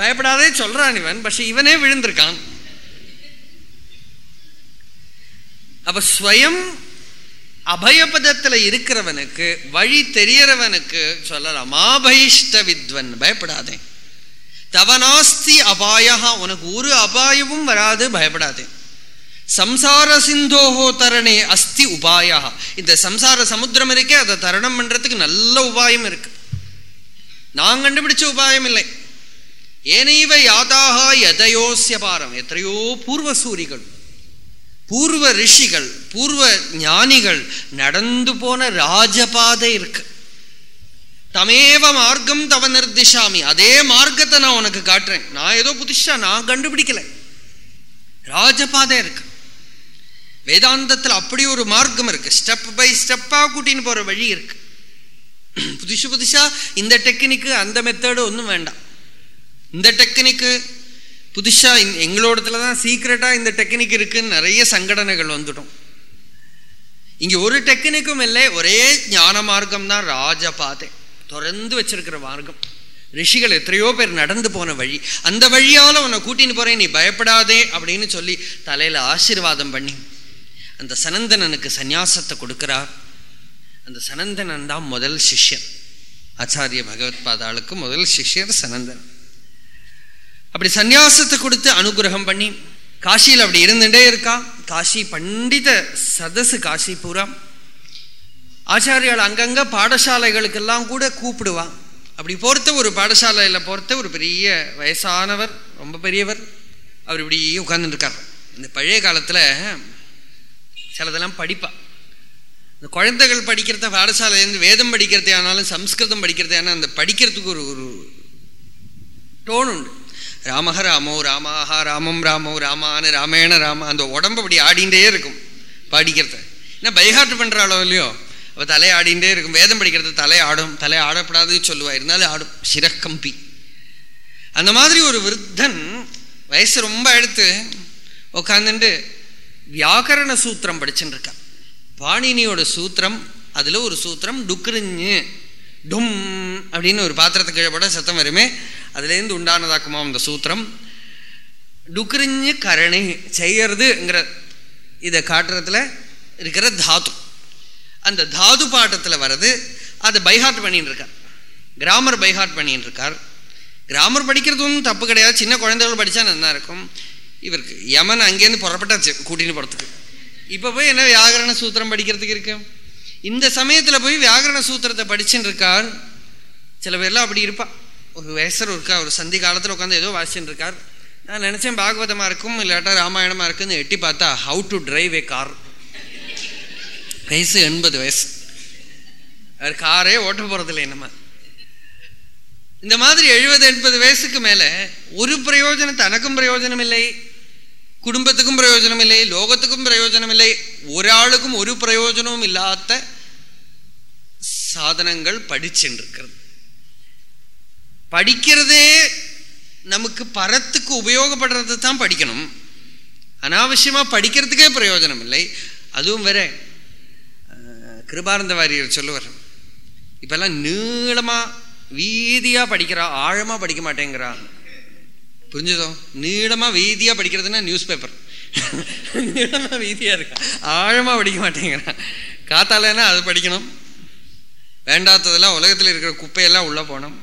பயப்படாதே சொல்றான் இவன் பட் இவனே விழுந்திருக்கான். அப்ப ஸ்வயம் அபயபதத்தில் இருக்கிறவனுக்கு வழி தெரியறவனுக்கு சொல்லலாம் மாபயிஷ்ட வித்வன் பயப்படாதே. தவனாஸ்தி அபாயா உனக்கு ஒரு அபாயமும் வராது பயப்படாதே. சம்சார சிந்தோஹோ தரணே அஸ்தி உபாயா இந்த சம்சார சமுத்திரம் இருக்கே அதை தரணம் பண்றதுக்கு நல்ல உபாயம் இருக்கு. நான் கண்டுபிடிச்ச உபாயம் இல்லை. ஏனைவ யாதாக எதையோசிய பாரம் எத்தனையோ பூர்வசூரிகள். பூர்வ ரிஷிகள் பூர்வ ஞானிகள் நடந்து போன ராஜபாதை இருக்கு. தமேவ மார்க்கம் தவ நிர்திஷாமி. அதே மார்க்கத்தை நான் உனக்கு காட்டுறேன். நான் ஏதோ புதுசா நான் கண்டுபிடிக்கல. ராஜபாதை இருக்கு. வேதாந்தத்தில் அப்படி ஒரு மார்க்கம் இருக்கு. ஸ்டெப் பை ஸ்டெப்பா கூட்டின்னு போற வழி இருக்கு. புதுசு புதுசா இந்த டெக்னிக்கு அந்த மெத்தடு ஒன்றும் வேண்டாம். இந்த டெக்னிக்கு புதுசா எங்களோடத்துல தான் சீக்கிரட்டா இந்த டெக்னிக் இருக்குன்னு நிறைய சங்கடனைகள் வந்துடும். இங்க ஒரு டெக்னிக்கும் இல்லை ஒரே ஞான மார்க்கம் தான் ராஜபாதை தொடர்ந்து வச்சிருக்கிற மார்க்கம். ரிஷிகள் எத்தனையோ பேர் நடந்து போன வழி. அந்த வழியால உன்னை கூட்டின்னு போறேன் நீ பயப்படாதே அப்படின்னு சொல்லி தலையில ஆசீர்வாதம் பண்ணி அந்த சனந்தனனுக்கு சந்நியாசத்தை கொடுக்கிறார் அந்த சனந்தனன் தான் முதல் சிஷ்யன். ஆச்சாரிய பகவத் பாதாளுக்கு முதல் சிஷ்யர் சனந்தன். அப்படி சந்நியாசத்தை கொடுத்து அனுகிரகம் பண்ணி காசியில் அப்படி இருந்துட்டே இருக்கா. காசி பண்டித சதசு காசி பூரா ஆச்சாரியால் அங்கங்க பாடசாலைகளுக்கெல்லாம் கூட கூப்பிடுவான் அப்படி போர்த்த ஒரு பாடசாலையில் போர்த்த ஒரு பெரிய வயசானவர் ரொம்ப பெரியவர். அவர் இப்படி உட்கார்ந்துருக்கார். இந்த பழைய காலத்தில் சிலதெல்லாம் படிப்பா. இந்த குழந்தைகள் படிக்கிறத பாடசாலையிலேருந்து வேதம் படிக்கிறதே ஆனாலும் சம்ஸ்கிருதம் படிக்கிறதே ஆனால் அந்த படிக்கிறதுக்கு ஒரு ஒரு டோன் உண்டு. ராமஹ ராமோ ராமாஹா ராமம் ராமோ ராமானு ராமேண ராம அந்த உடம்பு அப்படி ஆடிண்டே இருக்கும் பாடிக்கிறத. என்ன பைஹார்ட் பண்ணுறாளோ இல்லையோ? அவள் தலை ஆடிண்டே இருக்கும். வேதம் படிக்கிறது தலை ஆடும் தலை ஆடப்படாதுன்னு சொல்லுவா. இருந்தாலும் ஆடும். சிரக்கம்பி. அந்த மாதிரி ஒரு விருத்தன் வயசு ரொம்ப எடுத்து உட்காந்துட்டு வியாக்கரண சூத்திரம் படிச்சுட்டு இருக்கான். பாணினியோட சூத்திரம் அதில் ஒரு சூத்திரம் டுக்குறிஞ்சு டும் அப்படின்னு ஒரு பாத்திரத்தை கீழே சத்தம் வருமே. அதுலேருந்து உண்டானதாக்குமா அந்த சூத்திரம். டுக்குறிஞ்சு கரணை செய்யறதுங்கிற இதை காட்டுறதுல இருக்கிற தாத்து அந்த தாது பாட்டத்தில் வர்றது அதை பைஹார்ட் பண்ணிட்டு இருக்கார். கிராமர் பைஹார்ட் பண்ணிட்டு இருக்கார். கிராமர் படிக்கிறது ஒன்றும் தப்பு கிடையாது. சின்ன குழந்தைகள் படித்தா நல்லா இருக்கும். இவருக்கு யமன் அங்கேருந்து புறப்பட்டாச்சு கூட்டின்னு போகிறதுக்கு இப்போ போய் என்ன வியாகரண சூத்திரம் படிக்கிறதுக்கு இருக்குது இந்த சமயத்தில் போய் வியாகரண சூத்திரத்தை படிச்சுட்டு இருக்கார் சில பேர்லாம் அப்படி இருப்பா. ஒரு வயசர் இருக்கா ஒரு சந்தி காலத்தில் உட்காந்து ஏதோ வாசிச்சுட்டு இருக்கார் நான் நினச்சேன் பாகவதமாக இருக்கும் இல்லாட்டா ராமாயணமாக இருக்குன்னு எட்டி பார்த்தா how to drive a car வயசு எண்பது வயசு. அவர் காரே ஓட்ட போகிறதில்ல என்னமா இந்த மாதிரி எழுபது எண்பது வயசுக்கு மேலே ஒரு பிரயோஜனம் தனக்கும் பிரயோஜனம் இல்லை. குடும்பத்துக்கும் பிரயோஜனம் இல்லை லோகத்துக்கும் பிரயோஜனம் இல்லை ഒരാൾക്കും ഒരു പ്രയോജനവും ഇല്ലാത്ത சாதனங்கள் படிச்சுட்டு இருக்கிறது படிக்கிறதே நமக்கு பரத்துக்கு உபயோகப்படுறது தான் படிக்கணும் அனாவசியமா படிக்கிறதுக்கே பிரயோஜனம் இல்லை அதுவும் வேற கிருபானந்த வாரியர் சொல்லுவார் இப்பெல்லாம் நீளமா வீதியா படிக்கிறா ஆழமா படிக்க மாட்டேங்கிறா புரிஞ்சுதோ? நீளமாக வீதியா படிக்கிறதுனா நியூஸ் பேப்பர் நீளமாக வீதியா இருக்கா? ஆழமா படிக்க மாட்டேங்கிறான் காத்தாலன்னா அது படிக்கணும். வேண்டாத்ததெல்லாம் உலகத்தில் இருக்கிற குப்பையெல்லாம் உள்ள போகணும்.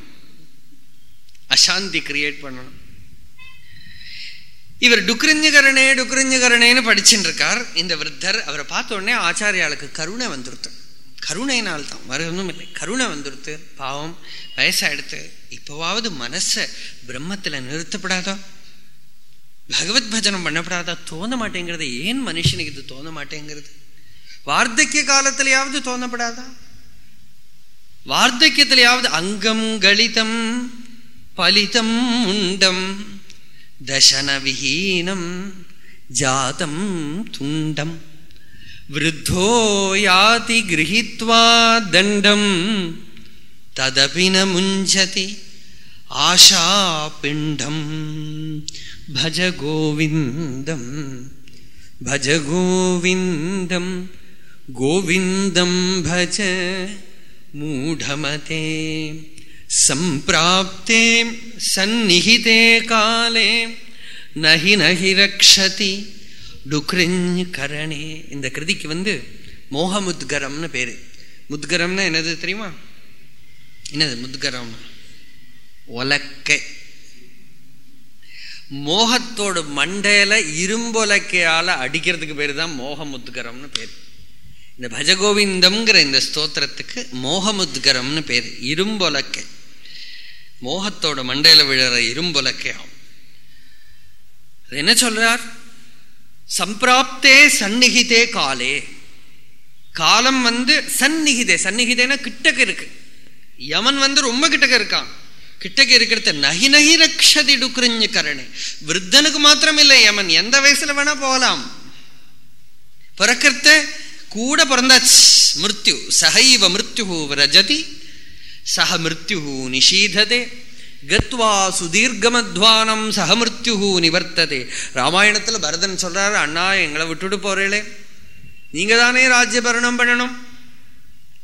அசாந்தி கிரியேட் பண்ணணும். இவர் டுக்ரிஞ்சுகரணே டுக்ரிஞ்சுகரணேன்னு படிச்சுட்டு இருக்கார். இந்த விருத்தர் அவரை பார்த்த உடனே ஆச்சாரியாளுக்கு கருணை வந்துருத்தன் கருணையினால் தான் வேறு ஒன்றும் இல்லை. கருணை வந்துருத்து பாவம் வயசாயிடுத்து இப்போவாவது மனசை பிரம்மத்தில் நிறுத்தப்படாதோ? பகவத் பஜனம் பண்ணப்படாதா? தோண மாட்டேங்கிறது. ஏன் மனுஷனுக்கு இது தோண மாட்டேங்கிறது? வார்த்தக்கிய காலத்திலேயாவது தோணப்படாதா? வார்த்தக்கியத்திலேயாவது அங்கம் கழிதம் பலிதம் உண்டம் தசன விஹீனம் ஜாதம் துண்டம். वृद्धो याति गृहीत्वा दण्डम् तदपि न मुञ्चति। आशापिण्डम् भज गोविन्दम् भज गोविन्दम् गोविन्दम् भज मूढमते। सम्प्राप्ते सन्निहिते काले नहि नहि रक्षति। டுக்ரிஞ் கரணே. இந்த கிருதிக்கு வந்து மோகமுத்கரம்னு பேர். முத்கரம்னா என்னது தெரியுமா? என்னது முத்கரம்? ஒலக்கை. மோகத்தோட மண்டையில இரும்பொலக்கையால் அடிக்கிறதுக்கு பேர் தான் மோகமுத்கரம்னு பேர். இந்த பஜகோவிந்தம்ங்கிற இந்த ஸ்தோத்திரத்துக்கு மோகமுத்கரம்னு பேர். இரும்பொலக்கை. மோகத்தோட மண்டையில விழற இரும்பொலக்கையாகும் அது என்ன சொல்றார்? சம்பிராப்தே சந்நிகிதே காலே. காலம் வந்து சந்நிகிதே. சந்நிகிதேனா கிட்டக்க இருக்கு. யமன் வந்து ரொம்ப கிட்டக்க இருக்கான். கிட்டக்க இருக்கிறத நகி நகி ரக்ஷதி டுக்ரிஞ்சு கரணே. விருத்தனுக்கு மாத்திரம் இல்லை யமன். எந்த வயசுல வேணா போகலாம். பிறக்கிறத கூட பிறந்தாச்சு. மிருத்யு. சகைவ மிருத்யு ரஜதி சக மிருத்யு நிஷீததே. கத்வா சுதீர்கமத்வானம் சகமிருத்யு நிவர்த்ததே. ராமாயணத்தில் பரதன் சொல்கிறாரு அண்ணா எங்களை விட்டுட்டு போறீங்களே. நீங்கள் தானே ராஜ்யபரணம் பண்ணணும்.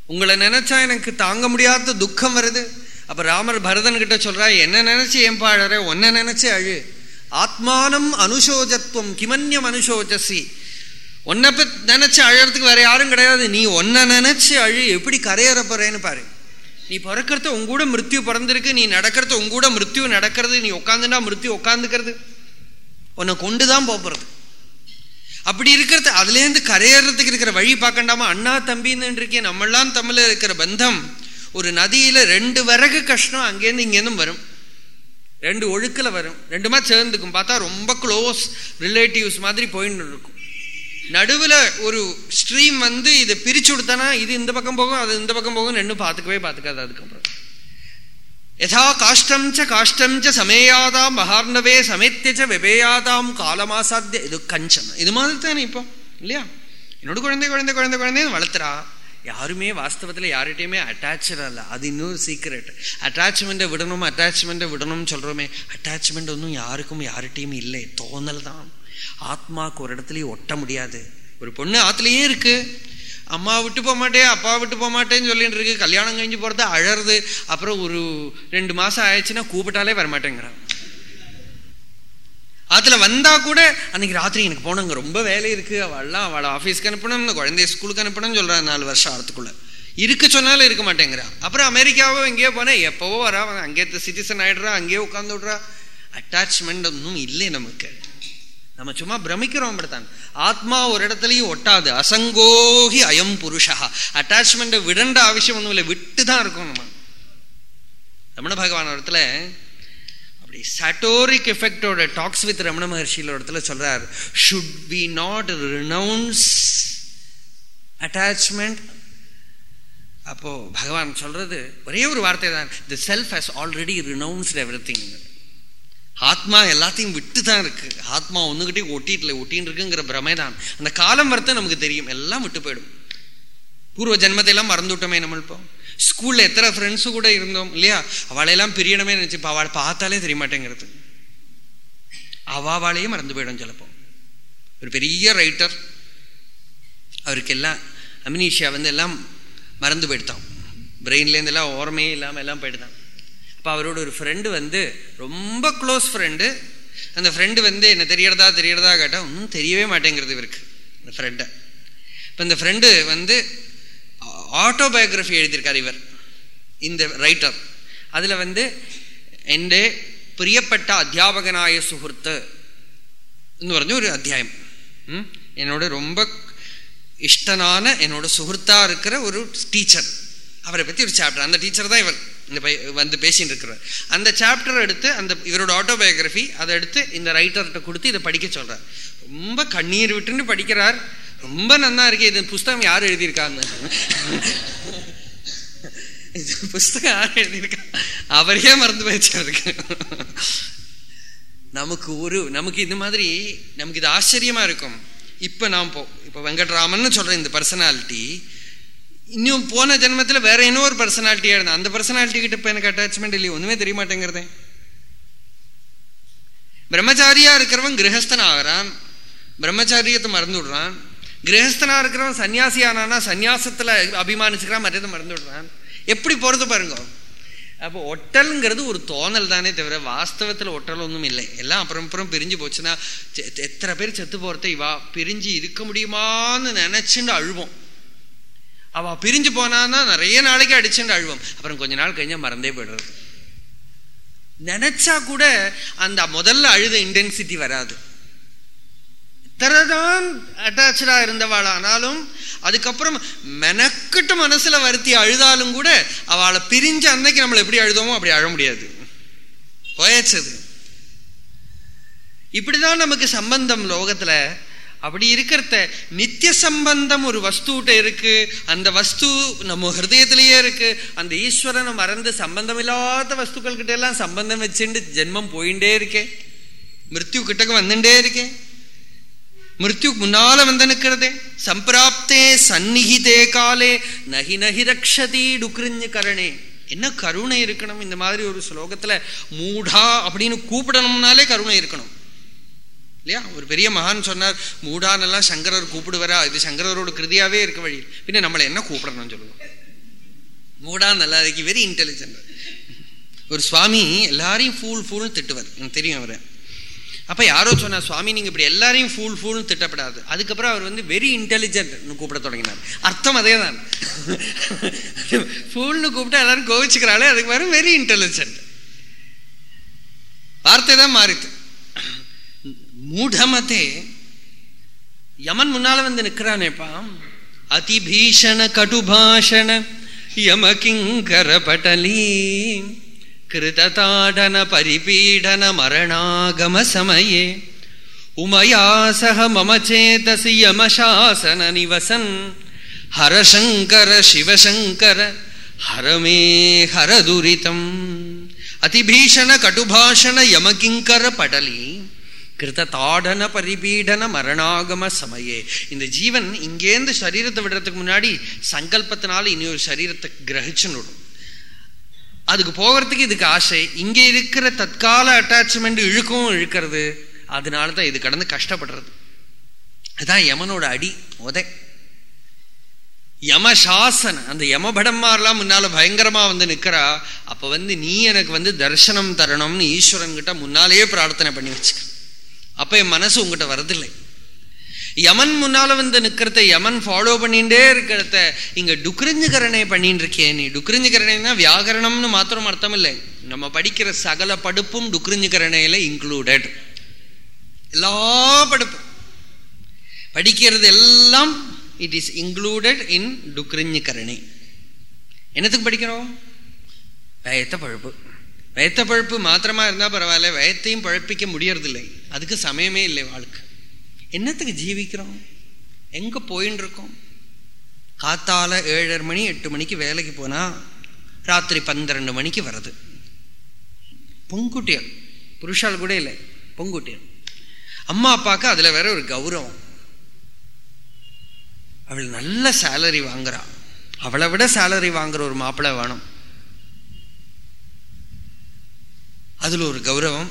உங்களை நினச்சா எனக்கு தாங்க முடியாத துக்கம் வருது. அப்போ ராமர் பரதன் கிட்ட என்ன நினச்சி ஏன் பாழற ஒன்ன நினச்சி அழு. ஆத்மானம் அனுசோஜத்துவம் கிமன்யம் அனுசோஜசி. உன்னை நினச்சி அழகிறதுக்கு அழறதுக்கு வேற யாரும் கிடையாது. நீ ஒன்றை நினச்சி அழு. எப்படி கரையற போகிறேன்னு பாரு. நீ பிறக்கிறத உங்கூட மிருத்யு பிறந்திருக்கு நீ நடக்கிறத உங்கூட மிருத்யு நடக்கிறது நீ உட்காந்துனா மிருத்யு உட்காந்துக்கிறது உன்னை கொண்டுதான் போகிறது அப்படி இருக்கிறது அதுலேருந்து கரையேறதுக்கு இருக்கிற வழி பார்க்கண்டாமா? அண்ணா தம்பின்னு இருக்கேன் நம்மளாம் தமிழில் இருக்கிற பந்தம் ஒரு நதியில் ரெண்டு விறகு கஷ்டம் அங்கேருந்து இங்கேருந்தும் வரும். ரெண்டு ஒழுக்கில் வரும். ரெண்டுமா சேர்ந்துக்கும். பார்த்தா ரொம்ப க்ளோஸ் ரிலேட்டிவ்ஸ் மாதிரி போயின்னு இருக்கும். நடுவில் ஒரு ஸ்ட்ரீம் வந்து இதை பிரிச்சு கொடுத்தனா இது இந்த பக்கம் போகும் அது இந்த பக்கம் போகும் ரெண்டும் பார்த்துக்கவே பார்த்துக்காது அதுக்கப்புறம் யதா காஷ்டம் ச காஷ்டம் ச சமேயாதாம் மகார்ணவே சமேத்திய வெபேயாதாம் காலமாசாத்திய இது கஞ்சம். இது மாதிரி தானே இப்போ இல்லையா? என்னோட குழந்தை குழந்தை குழந்தை குழந்தைன்னு வளர்த்துறா. யாருமே வாஸ்தவத்தில் யார்கிட்டையுமே அட்டாச்சட் அல்ல அது இன்னொரு சீக்ரெட் அட்டாச்மெண்ட்டை விடணும் அட்டாச்மெண்ட்டை விடணும்னு சொல்கிறோமே அட்டாச்மெண்ட் ஒன்றும் யாருக்கும் யார்கிட்டையும் இல்லை. தோணல் தான் ஆத்மாவுக்கு ஒரு இடத்துலையும் ஒட்ட முடியாது. ஒரு பொண்ணு ஆத்துலேயே இருக்கு. அம்மா விட்டு போக மாட்டேன் அப்பா விட்டு போக மாட்டேன்னு சொல்லிட்டு இருக்கு. கல்யாணம் கழிஞ்சு போகிறது அழறது. அப்புறம் ஒரு ரெண்டு மாதம் ஆயிடுச்சுன்னா கூப்பிட்டாலே வரமாட்டேங்கிறான். ஆத்துல வந்தா கூட அன்னைக்கு ராத்திரி எனக்கு போனங்க ரொம்ப வேலை இருக்கு. அவள்லாம் அவளை ஆஃபீஸ்க்கு அனுப்பணும் குழந்தைய ஸ்கூலுக்கு அனுப்பணும்னு சொல்றான் நாலு வருஷம் ஆகிறதுக்குள்ள இருக்க சொன்னாலும் இருக்க மாட்டேங்கிறா அப்புறம் அமெரிக்காவோ எங்கேயோ போனேன் எப்போவோ வரா அங்கே சிட்டிசன் ஆகிடுறா அங்கேயே உட்காந்து விடுறா. அட்டாச்மெண்ட் ஒன்றும் இல்லை நமக்கு. நம்ம சும்மா பிரமிக்கிறோம் அப்படித்தான். ஆத்மா ஒரு இடத்துலையும் ஒட்டாது. அசங்கோகி அயம் புருஷா. அட்டாச்மெண்ட்டை விடண்ட அவசியம் ஒன்றும் இல்லை. விட்டு தான் இருக்கும் நம்ம. ரமண பகவான் இடத்துல அப்படி சாட்டோரிக் எஃபெக்டோட டாக்ஸ் வித் ரமண மகர்ஷியில் இடத்துல சொல்றார். Should we not renounce attachment அப்போ பகவான் சொல்றது ஒரே ஒரு வார்த்தை தான் the self has already renounced everything ஆத்மா எல்லாத்தையும் விட்டு தான் இருக்கு. ஆத்மா ஒன்றுகிட்டே ஒட்டிட்டுல ஒட்டின்னு இருக்குங்கிற பிரமை தான் அந்த காலம் வரத்த நமக்கு தெரியும். எல்லாம் விட்டு போயிடும். பூர்வ ஜென்மத்தையெல்லாம் மறந்துவிட்டோமே மறந்து விட்டோமே நம்ம இப்போ. ஸ்கூலில் எத்தனை ஃப்ரெண்ட்ஸு கூட இருந்தோம் இல்லையா? அவளையெல்லாம் பிரியணுமே நினச்சி இப்போ அவளை பார்த்தாலே தெரிய மாட்டேங்கிறது அவாவாலேயே மறந்து போயிடும் சிலப்போ. ஒரு பெரிய ரைட்டர் அவருக்கு எல்லாம் வந்து எல்லாம் மறந்து போயிட்டான். பிரெயின்லேருந்து எல்லாம் ஓரமே இல்லாமல் எல்லாம் போயிட்டான் அப்போ அவரோட ஒரு ஃப்ரெண்டு வந்து ரொம்ப க்ளோஸ் ஃப்ரெண்டு அந்த ஃப்ரெண்டு வந்து என்ன தெரியறதா தெரியறதா கேட்டால் ஒன்றும் தெரியவே மாட்டேங்கிறது இவருக்கு அந்த ஃப்ரெண்டை இப்போ இந்த ஃப்ரெண்டு வந்து ஆட்டோபயோகிராஃபி எழுதியிருக்கார் இவர் இந்த ரைட்டர் அதில் வந்து എൻ്റെ പ്രിയപ്പെട്ട അധ്യാപകനായ സുഹൃത്ത് എന്ന് പറഞ്ഞ ഒരു അധ്യായം ഉം. എന്നോട് ரொம்ப இஷ்டனான என்னோட சுகൃத்தா இருக்கிற ஒரு டீச்சர் அவரை பற்றி ஒரு சாப்டர் அந்த டீச்சர் தான் இவர் இந்த பை வந்து பேசிட்டு இருக்கிறார். அந்த சாப்டர் எடுத்து அந்த இவரோட ஆட்டோபயோகிராஃபி அதை எடுத்து இந்த ரைட்டர்கிட்ட கொடுத்து இதை படிக்க சொல்கிறார் ரொம்ப கண்ணீர் விட்டுன்னு படிக்கிறார். ரொம்ப நன்னா இருக்கு இது புஸ்தகம் யார் எழுதியிருக்காங்க? இது புஸ்தகம் யார் எழுதியிருக்கா? அவரையே மறந்து போயிடுச்சு நமக்கு ஒரு நமக்கு இந்த மாதிரி நமக்கு இது ஆச்சரியமா இருக்கும். இப்போ நான் போ இப்போ வெங்கட்ராமன் சொல்றேன் இந்த பர்சனாலிட்டி இன்னும் போன ஜென்மத்தில் வேற இன்னொரு பர்சனாலிட்டியா இருந்தேன். அந்த பர்சனாலிட்டி கிட்ட எனக்கு அட்டாச்மெண்ட் இல்லையே ஒண்ணுமே தெரிய மாட்டேங்கிறதே பிரம்மச்சாரியா இருக்கிறவன் கிரகஸ்தன் ஆகிறான் பிரம்மச்சாரியத்தை மறந்து விடுறான் கிரகஸ்தனா இருக்கிறவன் சன்னியாசி ஆனானா சன்னியாசத்துல அபிமானிச்சுக்கிறான் மற்றதை மறந்து விடுறான் எப்படி போறது பாருங்க. அப்போ ஒட்டல்ங்கிறது ஒரு தோணல் தானே தவிர வாஸ்தவத்தில் ஒட்டல் ஒன்றும் இல்லை. எல்லாம் அப்புறம் அப்புறம் பிரிஞ்சு போச்சுன்னா செ- எத்தனை பேர் செத்து போகிறத இவா பிரிஞ்சு இருக்க முடியுமான்னு நினைச்சுண்டு அழுவோம். அவ பிரிஞ்சு போனான்னா நிறைய நாளைக்கு அடிச்சுட்டு அழுவோம். அப்புறம் கொஞ்ச நாள் கழிஞ்சால் மறந்தே போயிடுறது. நினைச்சா கூட அந்த முதல்ல அழுத இன்டென்சிட்டி வராது. எத்தனைதான் அட்டாச்சா இருந்தவாளானாலும் அதுக்கப்புறம் மெனக்கிட்டு மனசுல வருத்தி அழுதாலும் கூட அவளை பிரிஞ்ச அன்னைக்கு நம்மளை எப்படி அழுதோமோ அப்படி அழ முடியாது. போயாச்சது இப்படிதான் நமக்கு சம்பந்தம் லோகத்துல அப்படி இருக்கிறத நித்திய சம்பந்தம் ஒரு வஸ்துகிட்ட இருக்கு. அந்த வஸ்து நம்ம ஹிருதயத்திலேயே இருக்கு. அந்த ஈஸ்வரனை மறந்து சம்பந்தம் இல்லாத வஸ்துக்கள் கிட்ட எல்லாம் சம்பந்தம் வச்சுட்டு ஜென்மம் போயிட்டே இருக்கேன் மிருத்யு கிட்டக்கு வந்துட்டே இருக்கேன் மிருத்யு முன்னால வந்து நிற்கிறதே. சம்பிராப்தே சந்நிகிதே காலே நகி நகி ரக்ஷதி டுக்ரிஞ்சு கரணே. என்ன கருணை இருக்கணும்? இந்த மாதிரி ஒரு ஸ்லோகத்துல மூடா அப்படின்னு கூப்பிடணும்னாலே கருணை இருக்கணும். இல்லையா? ஒரு பெரிய மகான் சொன்னார் மூடானெல்லாம் சங்கரர் கூப்பிடுவாரா? இது சங்கரரோட கிருதியாவே இருக்க வழி பின்ன நம்மளை என்ன கூப்பிடணும்னு சொல்லுவோம்? மூடான் நல்லா இருக்கு வெரி இன்டெலிஜென்ட் ஒரு சுவாமி எல்லாரையும் ஃபூல் ஃபூல்னு திட்டுவார். எனக்கு தெரியும் அவரை. அப்போ யாரோ சொன்னார் சுவாமி நீங்க இப்படி எல்லாரையும் ஃபூல் ஃபூல்னு திட்டப்படாது. அதுக்கப்புறம் அவர் வந்து வெரி இன்டெலிஜென்ட்னு கூப்பிட தொடங்கினார். அர்த்தம் அதே தான் ஃபூல்னு கூப்பிட்டா எல்லாரும் கோவிச்சுக்கிறாளே அதுக்கு வரும் வெரி இன்டெலிஜென்ட் வார்த்தை தான் மாறித்து மூடமதே யமன் முன்னால வந்து நிற்கிறானேப்பா அதிபீஷண கடுபாஷண யமகிங்கர பட்டலீ. கிருததாடன பரிபீடன மரணாகம சமயே. உமயா சக மம சேதசி யமசாசன நிவசன். ஹரசங்கர சிவசங்கர ஹரமே ஹரதுரிதம். அதிபீஷண கடுபாஷண யமகிங்கர படலி கிருத தாடன பரிபீடன மரணாகம சமயே. இந்த ஜீவன் இங்கேருந்து சரீரத்தை விடுறதுக்கு முன்னாடி சங்கல்பத்தினால இனி ஒரு சரீரத்தை கிரகிச்சுன்னு விடும். அதுக்கு போகிறதுக்கு இதுக்கு ஆசை. இங்கே இருக்கிற தற்கால அட்டாச்மெண்ட் இழுக்கவும் இழுக்கிறது. அதனால தான் இது கடந்து கஷ்டப்படுறது. அதான் யமனோட அடி உதை. யமசாசன் அந்த யமபடம்மாரெலாம் முன்னால பயங்கரமாக வந்து நிற்கிறா அப்போ வந்து நீ எனக்கு வந்து தரிசனம் தரணும்னு ஈஸ்வரன் கிட்ட முன்னாலேயே பிரார்த்தனை பண்ணி வச்சுக்க. அப்போ என் மனசு உங்ககிட்ட வரதில்லை. யமன் முன்னால் வந்து நிற்கிறத யமன் ஃபாலோ பண்ணிகிட்டே இருக்கிறத இங்கே டுக்ரிஞ்சுகரணை பண்ணிட்டு இருக்கே நீ. டுக்ரிஞ்சுகரணைனா வியாகரணம்னு மாத்திரம் அர்த்தம் இல்லை நம்ம படிக்கிற சகல படுப்பும் டுக்ரிஞ்சுகரணையில் இன்க்ளூடட் எல்லா படுப்பும். படிக்கிறது எல்லாம் இட் இஸ் இன்க்ளூடட் இன் டுக்ரிஞ்சுகரணை. என்னத்துக்கு படிக்கிறோம்? பயத்த பழுப்பு. வயத்த பழுப்பு மாத்திரமா இருந்தால் பரவாயில்ல வயத்தையும் பழப்பிக்க முடியறதில்லை. அதுக்கு சமயமே இல்லை வாழ்க்கை. என்னத்துக்கு ஜீவிக்கிறோம்? எங்க போயின்னு இருக்கோம் காத்தால ஏழரை மணி எட்டு மணிக்கு வேலைக்கு போனால் ராத்திரி பன்னிரெண்டு மணிக்கு வருது பொங்குட்டியல் புருஷால் கூட இல்லை பொங்குட்டியல் அம்மா அப்பாவுக்கு அதுல வேற ஒரு கௌரவம். அவள் நல்ல சேலரி வாங்குறா. அவளை விட சேலரி வாங்குற ஒரு மாப்பிள்ளை வேணும். அதில் ஒரு கௌரவம்.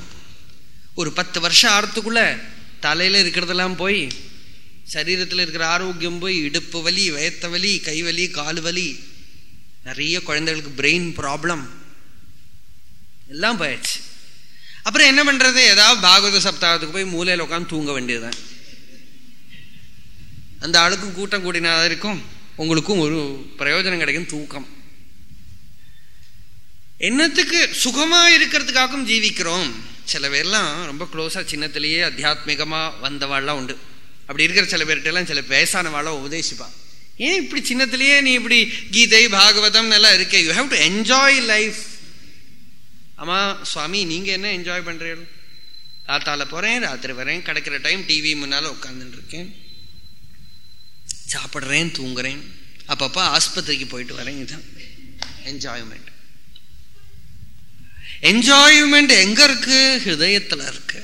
ஒரு பத்து வருஷம் ஆறத்துக்குள்ள தலையில் இருக்கிறதெல்லாம் போய் சரீரத்தில் இருக்கிற ஆரோக்கியம் போய் இடுப்பு வலி வயத்த வலி கை வலி கால் வலி நிறைய குழந்தைகளுக்கு பிரெயின் ப்ராப்ளம் எல்லாம் போயிடுச்சு அப்புறம் என்ன பண்ணுறது ஏதாவது பாகவத சப்தாகத்துக்கு போய் மூலையில் உட்காந்து தூங்க வேண்டியதுதான். அந்த ஆளுக்கும் கூட்டம் கூட்டினாதான் இருக்கும். உங்களுக்கும் ஒரு பிரயோஜனம் கிடைக்கும் தூக்கம். என்னத்துக்கு சுகமா இருக்கிறதுக்காகவும் ஜீவிக்கிறோம். சில பேர்லாம் ரொம்ப க்ளோஸா சின்னத்திலேயே அத்தியாத்மிகமா வந்தவாள்லாம் உண்டு. அப்படி இருக்கிற சில பேர்கிட்டலாம் சில வயசானவாள உபதேசிப்பான் ஏன் இப்படி சின்னத்திலேயே நீ இப்படி கீதை பாகவதம் எல்லாம் இருக்கே? You have to enjoy life ஆமா சுவாமி நீங்க என்ன என்ஜாய் பண்றீர்கள்? ராத்தால போறேன் ராத்திரி வரேன் கிடைக்கிற டைம் டிவி முன்னால உட்காந்துட்டு இருக்கேன் சாப்பிட்றேன் தூங்குறேன். அப்பப்போ ஆஸ்பத்திரிக்கு போயிட்டு வரேன் இதுதான். என்ஜாய்மெண்ட் என்ஜாய்மெண்ட் எங்க இருக்கு? ஹிருதயத்துல இருக்கு.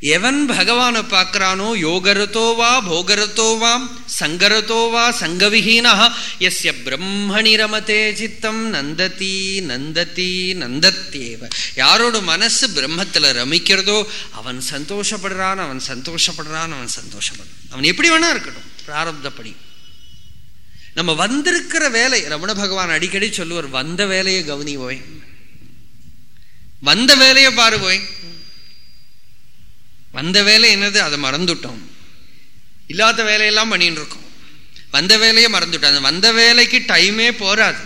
எவன் பகவானை பார்க்கிறானோ யோகரத்தோவா போகரத்தோவா சங்கரத்தோவா சங்கவிஹீனா எஸ்ய பிரம்மணி ரமதே சித்தம் நந்ததி நந்ததி நந்தத்தேவ. யாரோட மனசு பிரம்மத்தில் ரமிக்கிறதோ அவன் சந்தோஷப்படுறான் அவன் சந்தோஷப்படுறான் அவன் சந்தோஷப்படுறான். அவன் எப்படி வேணா இருக்கட்டும் பிராரப்தப்படி. நம்ம வந்திருக்கிற வேலை ரமண பகவான் அடிக்கடி சொல்லுவார் வந்த வேலையை கவனி வந்த வேலையை பாரு போய். வந்த வேலை என்னது? அதை மறந்துட்டோம். இல்லாத வேலையெல்லாம் பண்ணிட்டு இருக்கோம் வந்த வேலையை மறந்துட்டோம். அந்த வந்த வேலைக்கு டைமே போராது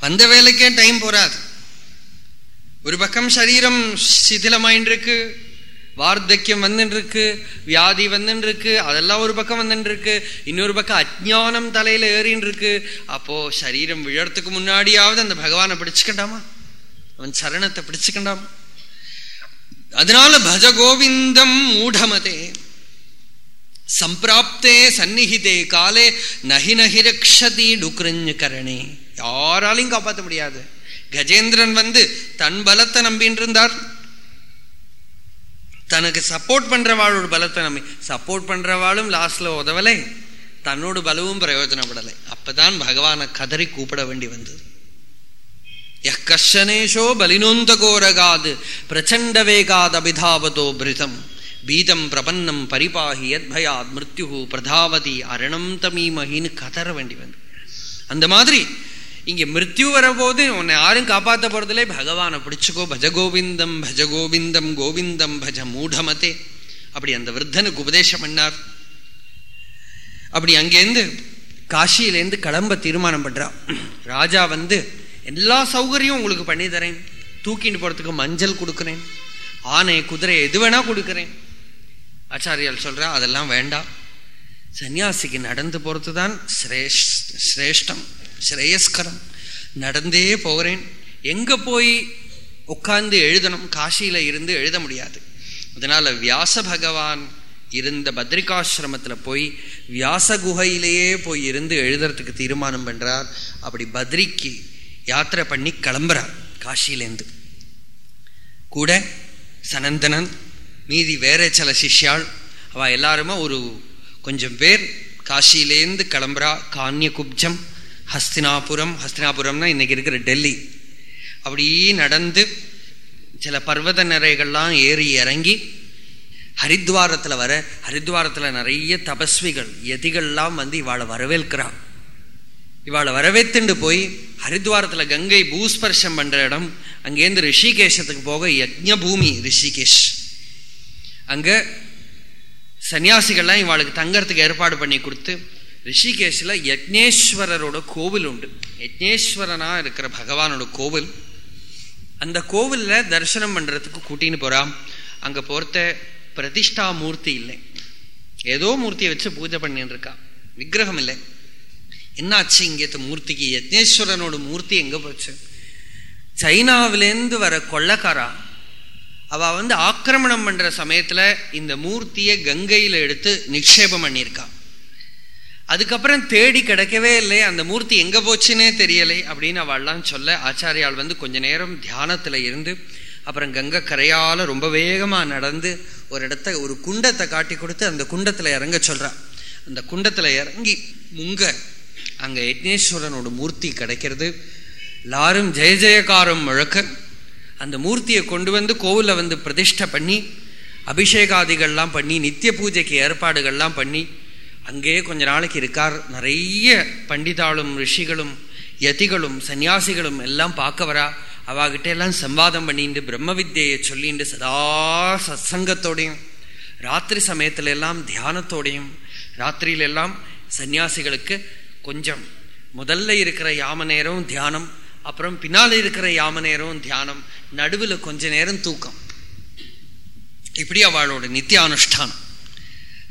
வந்த வேலைக்கே டைம் போராது ஒரு பக்கம் சரீரம் சிதிலமாயின்னு இருக்கு வார்த்தக்கியம் வந்துட்டு இருக்கு வியாதி வந்துட்டு இருக்கு அதெல்லாம் ஒரு பக்கம் வந்துட்டுருக்கு இன்னொரு பக்கம் அஜ்ஞானம் தலையில ஏறின்னு இருக்கு அப்போ சரீரம் விழறதுக்கு முன்னாடியாவது அந்த பகவானை பிடிச்சிக்கிட்டாமா? அவன் சரணத்தை பிடிச்சுக்கண்டாமா அதனால பஜ கோவிந்தம் மூடமதே சம்பிராப்தே சந்நிகிதே காலே நகி நகி ரக்ஷதி டுக்ரஞ்சு கரணே யாராலையும் காப்பாற்ற முடியாது கஜேந்திரன் வந்து தன் பலத்தை நம்பின்னு இருந்தார் தனக்கு சப்போர்ட் பண்றவாளோட பலத்தை நம்பி சப்போர்ட் பண்றவாளும் லாஸ்ட்ல உதவலை தன்னோட பலவும் பிரயோஜனப்படலை அப்பதான் பகவானை கதறி கூப்பிட வேண்டி வந்தது யக்கஷனேஷோ பலினோந்தகோரகாது பிரச்சண்ட வேகாத் அபிதாவதோ பிரிதம் பீதம் பிரபன்னம் பரிபாகி யத்பயாத் மிருத்யு பிரதாவதி அரணம் தமீமகின்னு கதற வேண்டி வந்து அந்த மாதிரி இங்கே மிருத்யு வரபோது உன்னை யாரும் காப்பாற்ற போகிறதுலே பகவானை பிடிச்சிக்கோ பஜ கோவிந்தம் பஜ கோவிந்தம் கோவிந்தம் பஜ மூடமதே அப்படி அந்த விருத்தனுக்கு உபதேசம் பண்ணார். அப்படி அங்கேருந்து காசியிலேருந்து கிளம்ப தீர்மானம் பண்றா. ராஜா வந்து எல்லா சௌகரியம் உங்களுக்கு பண்ணி தரேன். தூக்கிட்டு போகிறதுக்கு மஞ்சள் கொடுக்குறேன். ஆனை குதிரை எது வேணால் கொடுக்குறேன். ஆச்சாரியால் சொல்றா அதெல்லாம் வேண்டாம். சன்னியாசிக்கு நடந்து போகிறது தான் சிரேஷ்டம் ஸ்ரேயஸ்கரம் நடந்தே போகிறேன். எங்கே போய் உட்கார்ந்து எழுதணும்? காசியில் இருந்து எழுத முடியாது. அதனால் வியாச பகவான் இருந்த பத்ரிகாசிரமத்தில் போய் வியாச குகையிலேயே போய் இருந்து எழுதுறதுக்கு தீர்மானம் பண்ணுறார் அப்படி பத்ரிக்கு யாத்திரை பண்ணி கிளம்புறார் காஷியிலேருந்து கூட சனந்தனன் மீதி வேற சில சிஷ்யாள் அவள் எல்லாருமே ஒரு கொஞ்சம் பேர் காஷியிலேருந்து கிளம்புறா. கான்ய குப்ஜம் ஹஸ்தினாபுரம். ஹஸ்தினாபுரம்னா இன்னைக்கு இருக்கிற டெல்லி. அப்படியே நடந்து சில பர்வத நிறைகள்லாம் ஏறி இறங்கி ஹரித்வாரத்தில் வர ஹரித்வாரத்தில் நிறைய தபஸ்விகள் எதிகள்லாம் வந்து இவாளை வரவேற்கிறான். இவாளை வரவேத்துண்டு போய் ஹரித்வாரத்தில் கங்கை பூஸ்பர்ஷம் பண்ணுற இடம். அங்கேருந்து ரிஷிகேஷத்துக்கு போக யஜ்ஞபூமி ரிஷிகேஷ். அங்கே சன்னியாசிகள்லாம் இவாளுக்கு தங்கறதுக்கு ஏற்பாடு பண்ணி கொடுத்து ரிஷிகேஷில் யக்னேஸ்வரரோட கோவில் உண்டு. யக்னேஸ்வரனாக இருக்கிற பகவானோட கோவில். அந்த கோவிலில் தரிசனம் பண்ணுறதுக்கு கூட்டின்னு போகிறான் அங்கே போகிறத பிரதிஷ்டா மூர்த்தி இல்லை. ஏதோ மூர்த்தியை வச்சு பூஜை பண்ணின்னு இருக்கா. விக்கிரகம் இல்லை. என்னாச்சு இங்கேத்த மூர்த்திக்கு? யஜ்னேஸ்வரனோட மூர்த்தி எங்கே போச்சு? சைனாவிலேருந்து வர கொள்ளக்காரா? அவள் வந்து ஆக்கிரமணம் பண்ணுற சமயத்தில் இந்த மூர்த்தியை கங்கையில் எடுத்து நிக்ஷேபம் பண்ணியிருக்கான் அதுக்கப்புறம் தேடி கிடைக்கவே இல்லை. அந்த மூர்த்தி எங்கே போச்சுன்னே தெரியலை அப்படின்னு அவள்லாம் சொல்ல ஆச்சாரியால் வந்து கொஞ்ச நேரம் தியானத்தில் இருந்து அப்புறம் கங்கை கரையால் ரொம்ப வேகமாக நடந்து ஒரு இடத்த ஒரு குண்டத்தை காட்டி கொடுத்து அந்த குண்டத்தில் இறங்க சொல்கிறான் அந்த குண்டத்தில் இறங்கி முங்க. அங்கே யக்னேஸ்வரனோட மூர்த்தி கிடைக்கிறது. எல்லாரும் ஜெய ஜெயகாரம் முழக்க. அந்த மூர்த்தியை கொண்டு வந்து கோவிலில் வந்து பிரதிஷ்டை பண்ணி அபிஷேகாதிகள்லாம் பண்ணி நித்திய பூஜைக்கு ஏற்பாடுகள்லாம் பண்ணி அங்கேயே கொஞ்ச நாளைக்கு இருக்கார். நிறைய பண்டிதாளும் ரிஷிகளும் யதிகளும் சன்னியாசிகளும் எல்லாம் பார்க்க வரா. அவாகிட்ட எல்லாம் சம்வாதம் பண்ணிட்டு பிரம்ம வித்தியை சொல்லிட்டு சதா சத்சங்கத்தோடையும் ராத்திரி சமயத்துல எல்லாம் தியானத்தோடையும் ராத்திரியிலெல்லாம் சன்னியாசிகளுக்கு கொஞ்சம். முதல்ல இருக்கிற யாம நேரம் தியானம் அப்புறம் பின்னால இருக்கிற யாம நேரம் தியானம் நடுவில் கொஞ்ச நேரம் தூக்கம். இப்படி அவளோட நித்திய அனுஷ்டானம்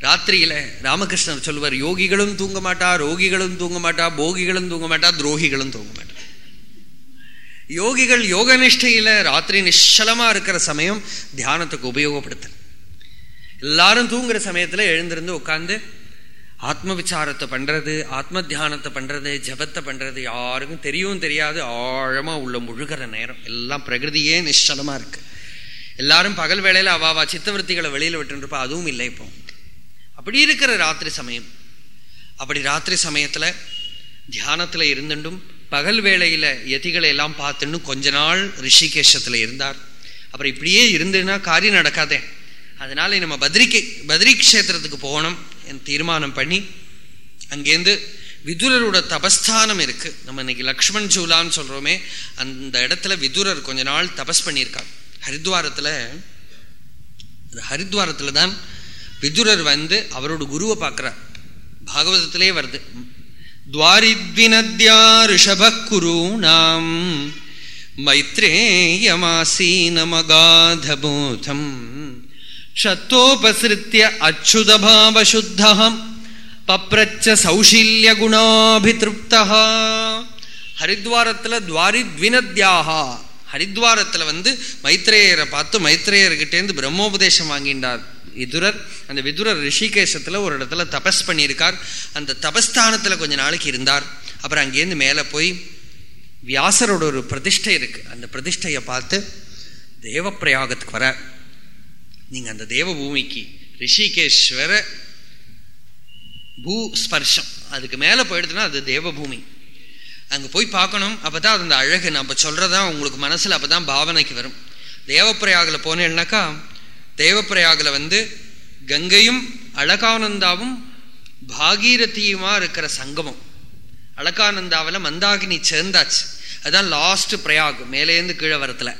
ராத்திரியில ராமகிருஷ்ணர் சொல்லுவார் யோகிகளும் தூங்க மாட்டா ரோகிகளும் தூங்க மாட்டா போகிகளும் தூங்க மாட்டா துரோகிகளும் தூங்க மாட்டா. யோகிகள் யோக நிஷ்டையில ராத்திரி நிச்சலமா இருக்கிற சமயம் தியானத்துக்கு உபயோகப்படுத்தல். எல்லாரும் தூங்குற சமயத்துல எழுந்திருந்து உட்கார்ந்து ஆத்ம விசாரத்தை பண்றது ஆத்ம தியானத்தை பண்றது ஜபத்தை பண்றது யாருக்கும் தெரியவும் தெரியாது. ஆழமா உள்ள முழுகிற நேரம். எல்லாம் பிரகிருதியே நிச்சலமா இருக்கு. எல்லாரும் பகல் வேளையில் அவாவா சித்தவருத்திகளை வெளியில விட்டுருப்பா அதுவும் இல்லை இப்போ. அப்படி இருக்கிற ராத்திரி சமயம். அப்படி ராத்திரி சமயத்துல தியானத்துல இருந்துட்டும் பகல் வேளையில யதிகளை எல்லாம் பார்த்துன்னு கொஞ்ச நாள் ரிஷிகேஷத்துல இருந்தார். அப்புறம் இப்படியே இருந்துன்னா காரியம் நடக்காதே. அதனால நம்ம பத்ரிக்கு பத்ரி கஷேத்திரத்துக்கு போகணும். என் தீர்மானம் பண்ணி அங்கேருந்து விதுரரோட தபஸ்தானம் இருக்கு. நம்ம இன்னைக்கு லக்ஷ்மண் ஜூலான்னு சொல்றோமே அந்த இடத்துல விதுரர் கொஞ்ச நாள் தபஸ் பண்ணியிருக்காங்க ஹரித்வாரத்தில் ஹரித்வாரத்தில் தான் விதுரர் வந்து அவரோட குருவை பார்க்குறார். பாகவதத்திலே வருது. துவாரித்வினத்யா ரிஷப குருணாம் மைத்ரேயமாசீனமகாதபோதம் ஷத்தோபசிருத்திய அச்சுதபாவசுத்தம் பப்ரச்ச சௌஷில்ய குணாபிதிருப்தா துவாரி வினத்யாஹா ஹரித்வாரத்தில் வந்து மைத்ரேயரை பார்த்து மைத்ரேயர்கிட்டேருந்து பிரம்மோபதேசம் வாங்கின்றார் விதுரர். அந்த விதுரர் ரிஷிகேஷத்தில் ஒரு இடத்துல தபஸ் பண்ணியிருக்கார். அந்த தபஸ்தானத்தில் கொஞ்ச நாளைக்கு இருந்தார். அப்புறம் அங்கேருந்து மேலே போய் வியாசரோட ஒரு பிரதிஷ்டை இருக்குது அந்த பிரதிஷ்டையை பார்த்து தேவப்பிரயாகத்துக்கு வர நீங்கள் அந்த தேவ பூமிக்கு ரிஷிகேஸ்வர பூ ஸ்பர்ஷம் அதுக்கு மேலே போயிடுதுன்னா அது தேவபூமி. அங்கே போய் பார்க்கணும் அப்போ தான் அந்த அழகு. நம்ம சொல்கிறதான் உங்களுக்கு மனசில் அப்போ தான் பாவனைக்கு வரும். தேவப்பிரயாகில் போனேன்னாக்கா தேவப்பிரயாகில் வந்து கங்கையும் அழகானந்தாவும் பாகீரதியுமா இருக்கிற சங்கமம். அழகானந்தாவில் மந்தாகினி சேர்ந்தாச்சு. அதுதான் லாஸ்ட் பிரயாக் மேலேருந்து கீழே வரத்தில்.